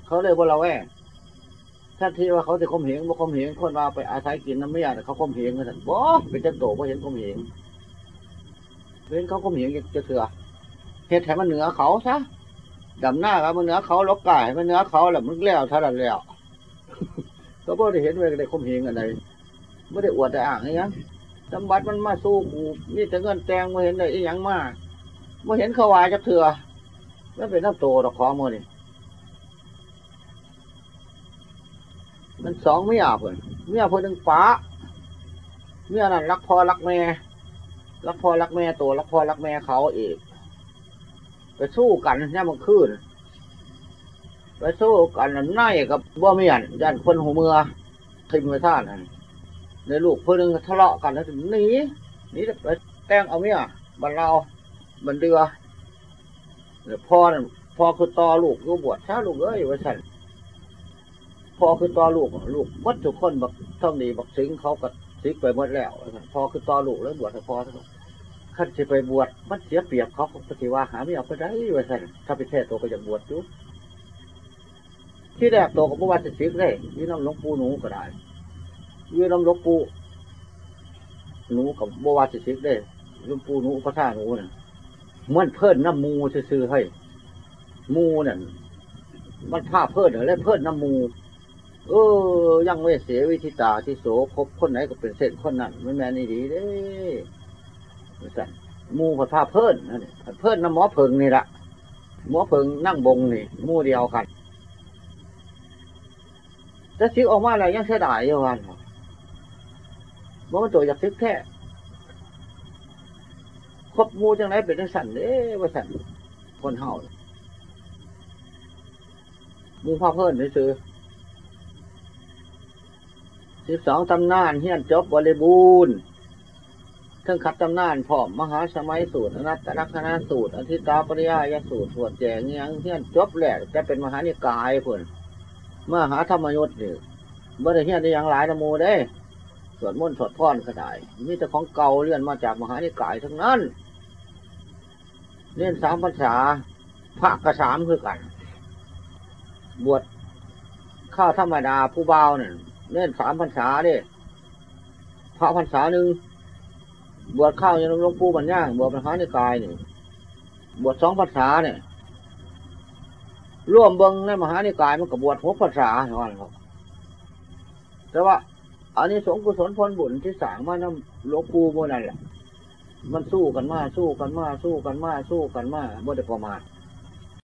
เขาเลยบ่ละแวงถ้าที่ว่าเขาจะข่มเหงบ่ข่มเหงคนว่าไปอาศัยกินน้ำเมียแต่เขาข่มเหงกันสั่นบ่เป็นจังโตบ่เห็นข่มเหงเป็นเขาข่มเหงจะเถื่อ เฮ็ดให้มันเหนือเขาซะดำหน้ากับมันเหนือเขาลบกายให้มันเหนือเขาแหละมันแล้วเท่านั้นแล้วก็บ่ได้เห็นไว้ได้ข่มเหงอันใดไม่ได้อวดได้อ่างอีหยังสมบัติมันมาสู้กูมีแต่เงินแตงมาเห็นได้อีหยังมาไม่เห็นเขาวายจักเถื่อมันเป็นน้ำโตดอกของมือนี่มันสองเมียเพิ่นเมียพิ่นหนึ่งป้าเมียนั่นรักพ่อรักแม่รักพ่อรักแม่โตรักพ่อรักแม่เขาเอีก ไปสู้กันเนี่ยมันขึ้นไปสู้กันนั่นในกับบ่เมียนยันคนหูเมือทิมไปท่านั่นในลูกเพื่อนงทะเลาะกันแล้วถึงหนีหนีไปแต่งเอาเมียบันเราบันเดือเดี๋ยพ่อน่ะพ่อคือต่อลูกก็บวชช้าลูกเอ้ยว่าฉันพ่อคือต่อลูกลูกวัดทุกคนบักท่องดีบักสิงเขาก็สิกไปหมดแล้วพ่อคือต่อลูกแล้วบวชให้พ่อทั้งหมด ขั้นจะไปบวชมันเสียเปรียบเขาปฏิว่าหาไม่เอาไปได้ว่าฉันถ้าไปแท้ตัวก็จะบวชอยู่ที่แรกตัวกับพระวัดสิกเลยยี่น้ำหลวงปู่หนูก็ได้ยี่น้ำหลวงปู่หนูกับบัวาสิสิกได้หลวงปู่หนูพระท่าหนูน่ะมันเพิ่นน้ำมูซื่อให้มูเนี่ยมันผ้าเพิ่นหรอแล้วเพิ่นน้ำมูเออยังเวเสียวิธิตาที่โสคบคนไหนก็เป็นเส้นคนนั้นมันแม่นี่ดีเด้ สั่นมูผัดผ้าเพิ่นนั่นเพิ่นน้ำหมอเพิงนี่ละหมอเพิงนั่งบงนี่มูเดียวกันแต่สิออกมาอะไรยังเสียดายอยู่วันว่ามันตัวอยากซึกแท้ครบมูจังไรเป็นจังสั่นเด้ว่าสั่นคนเฮามูผ้าเพิ่นซื้อสิบสองตำนานเฮียนจบบริบูรณ์ ทั้งขัดตำนานพร้อมมหาสมัยสูตรอนัตตลักษณะสูตรอธิตาปริยายสูตรสวดแจงเงี้ยงเฮียนจบแหละจะเป็นมหานิกายพื่นมหาธรรมยุทธ์นี่เมื่อเฮียนได้หยังหลายนะโมได้ สวดมนต์สวดพรก็ได้มีแต่ของเก่าเรียนมาจากมหานิกายทั้งนั้นเรียนสามภาษาพระกระสามคือกัน บวชข้าวธรรมดาผู้เบาเนี่ยเล่นสามพรรษาเด้พระพรรษาหนึ่ง บวชข้าวยังหลวงปู่บรรย่างบวชพระนิกายนี่บวชสองภาษาเนี่ยร่วมเบิงในมหานิกายมันกับบวชหกภาษาเท่านั้นครับ แต่ว่าอันนี้สงส์กุศลพลบุญที่สางมาน้ำหลวงปู่โมนั่นแหละมันสู้กันมาสู้กันมาสู้กันมาสู้กันมาบ่ได้ประมาท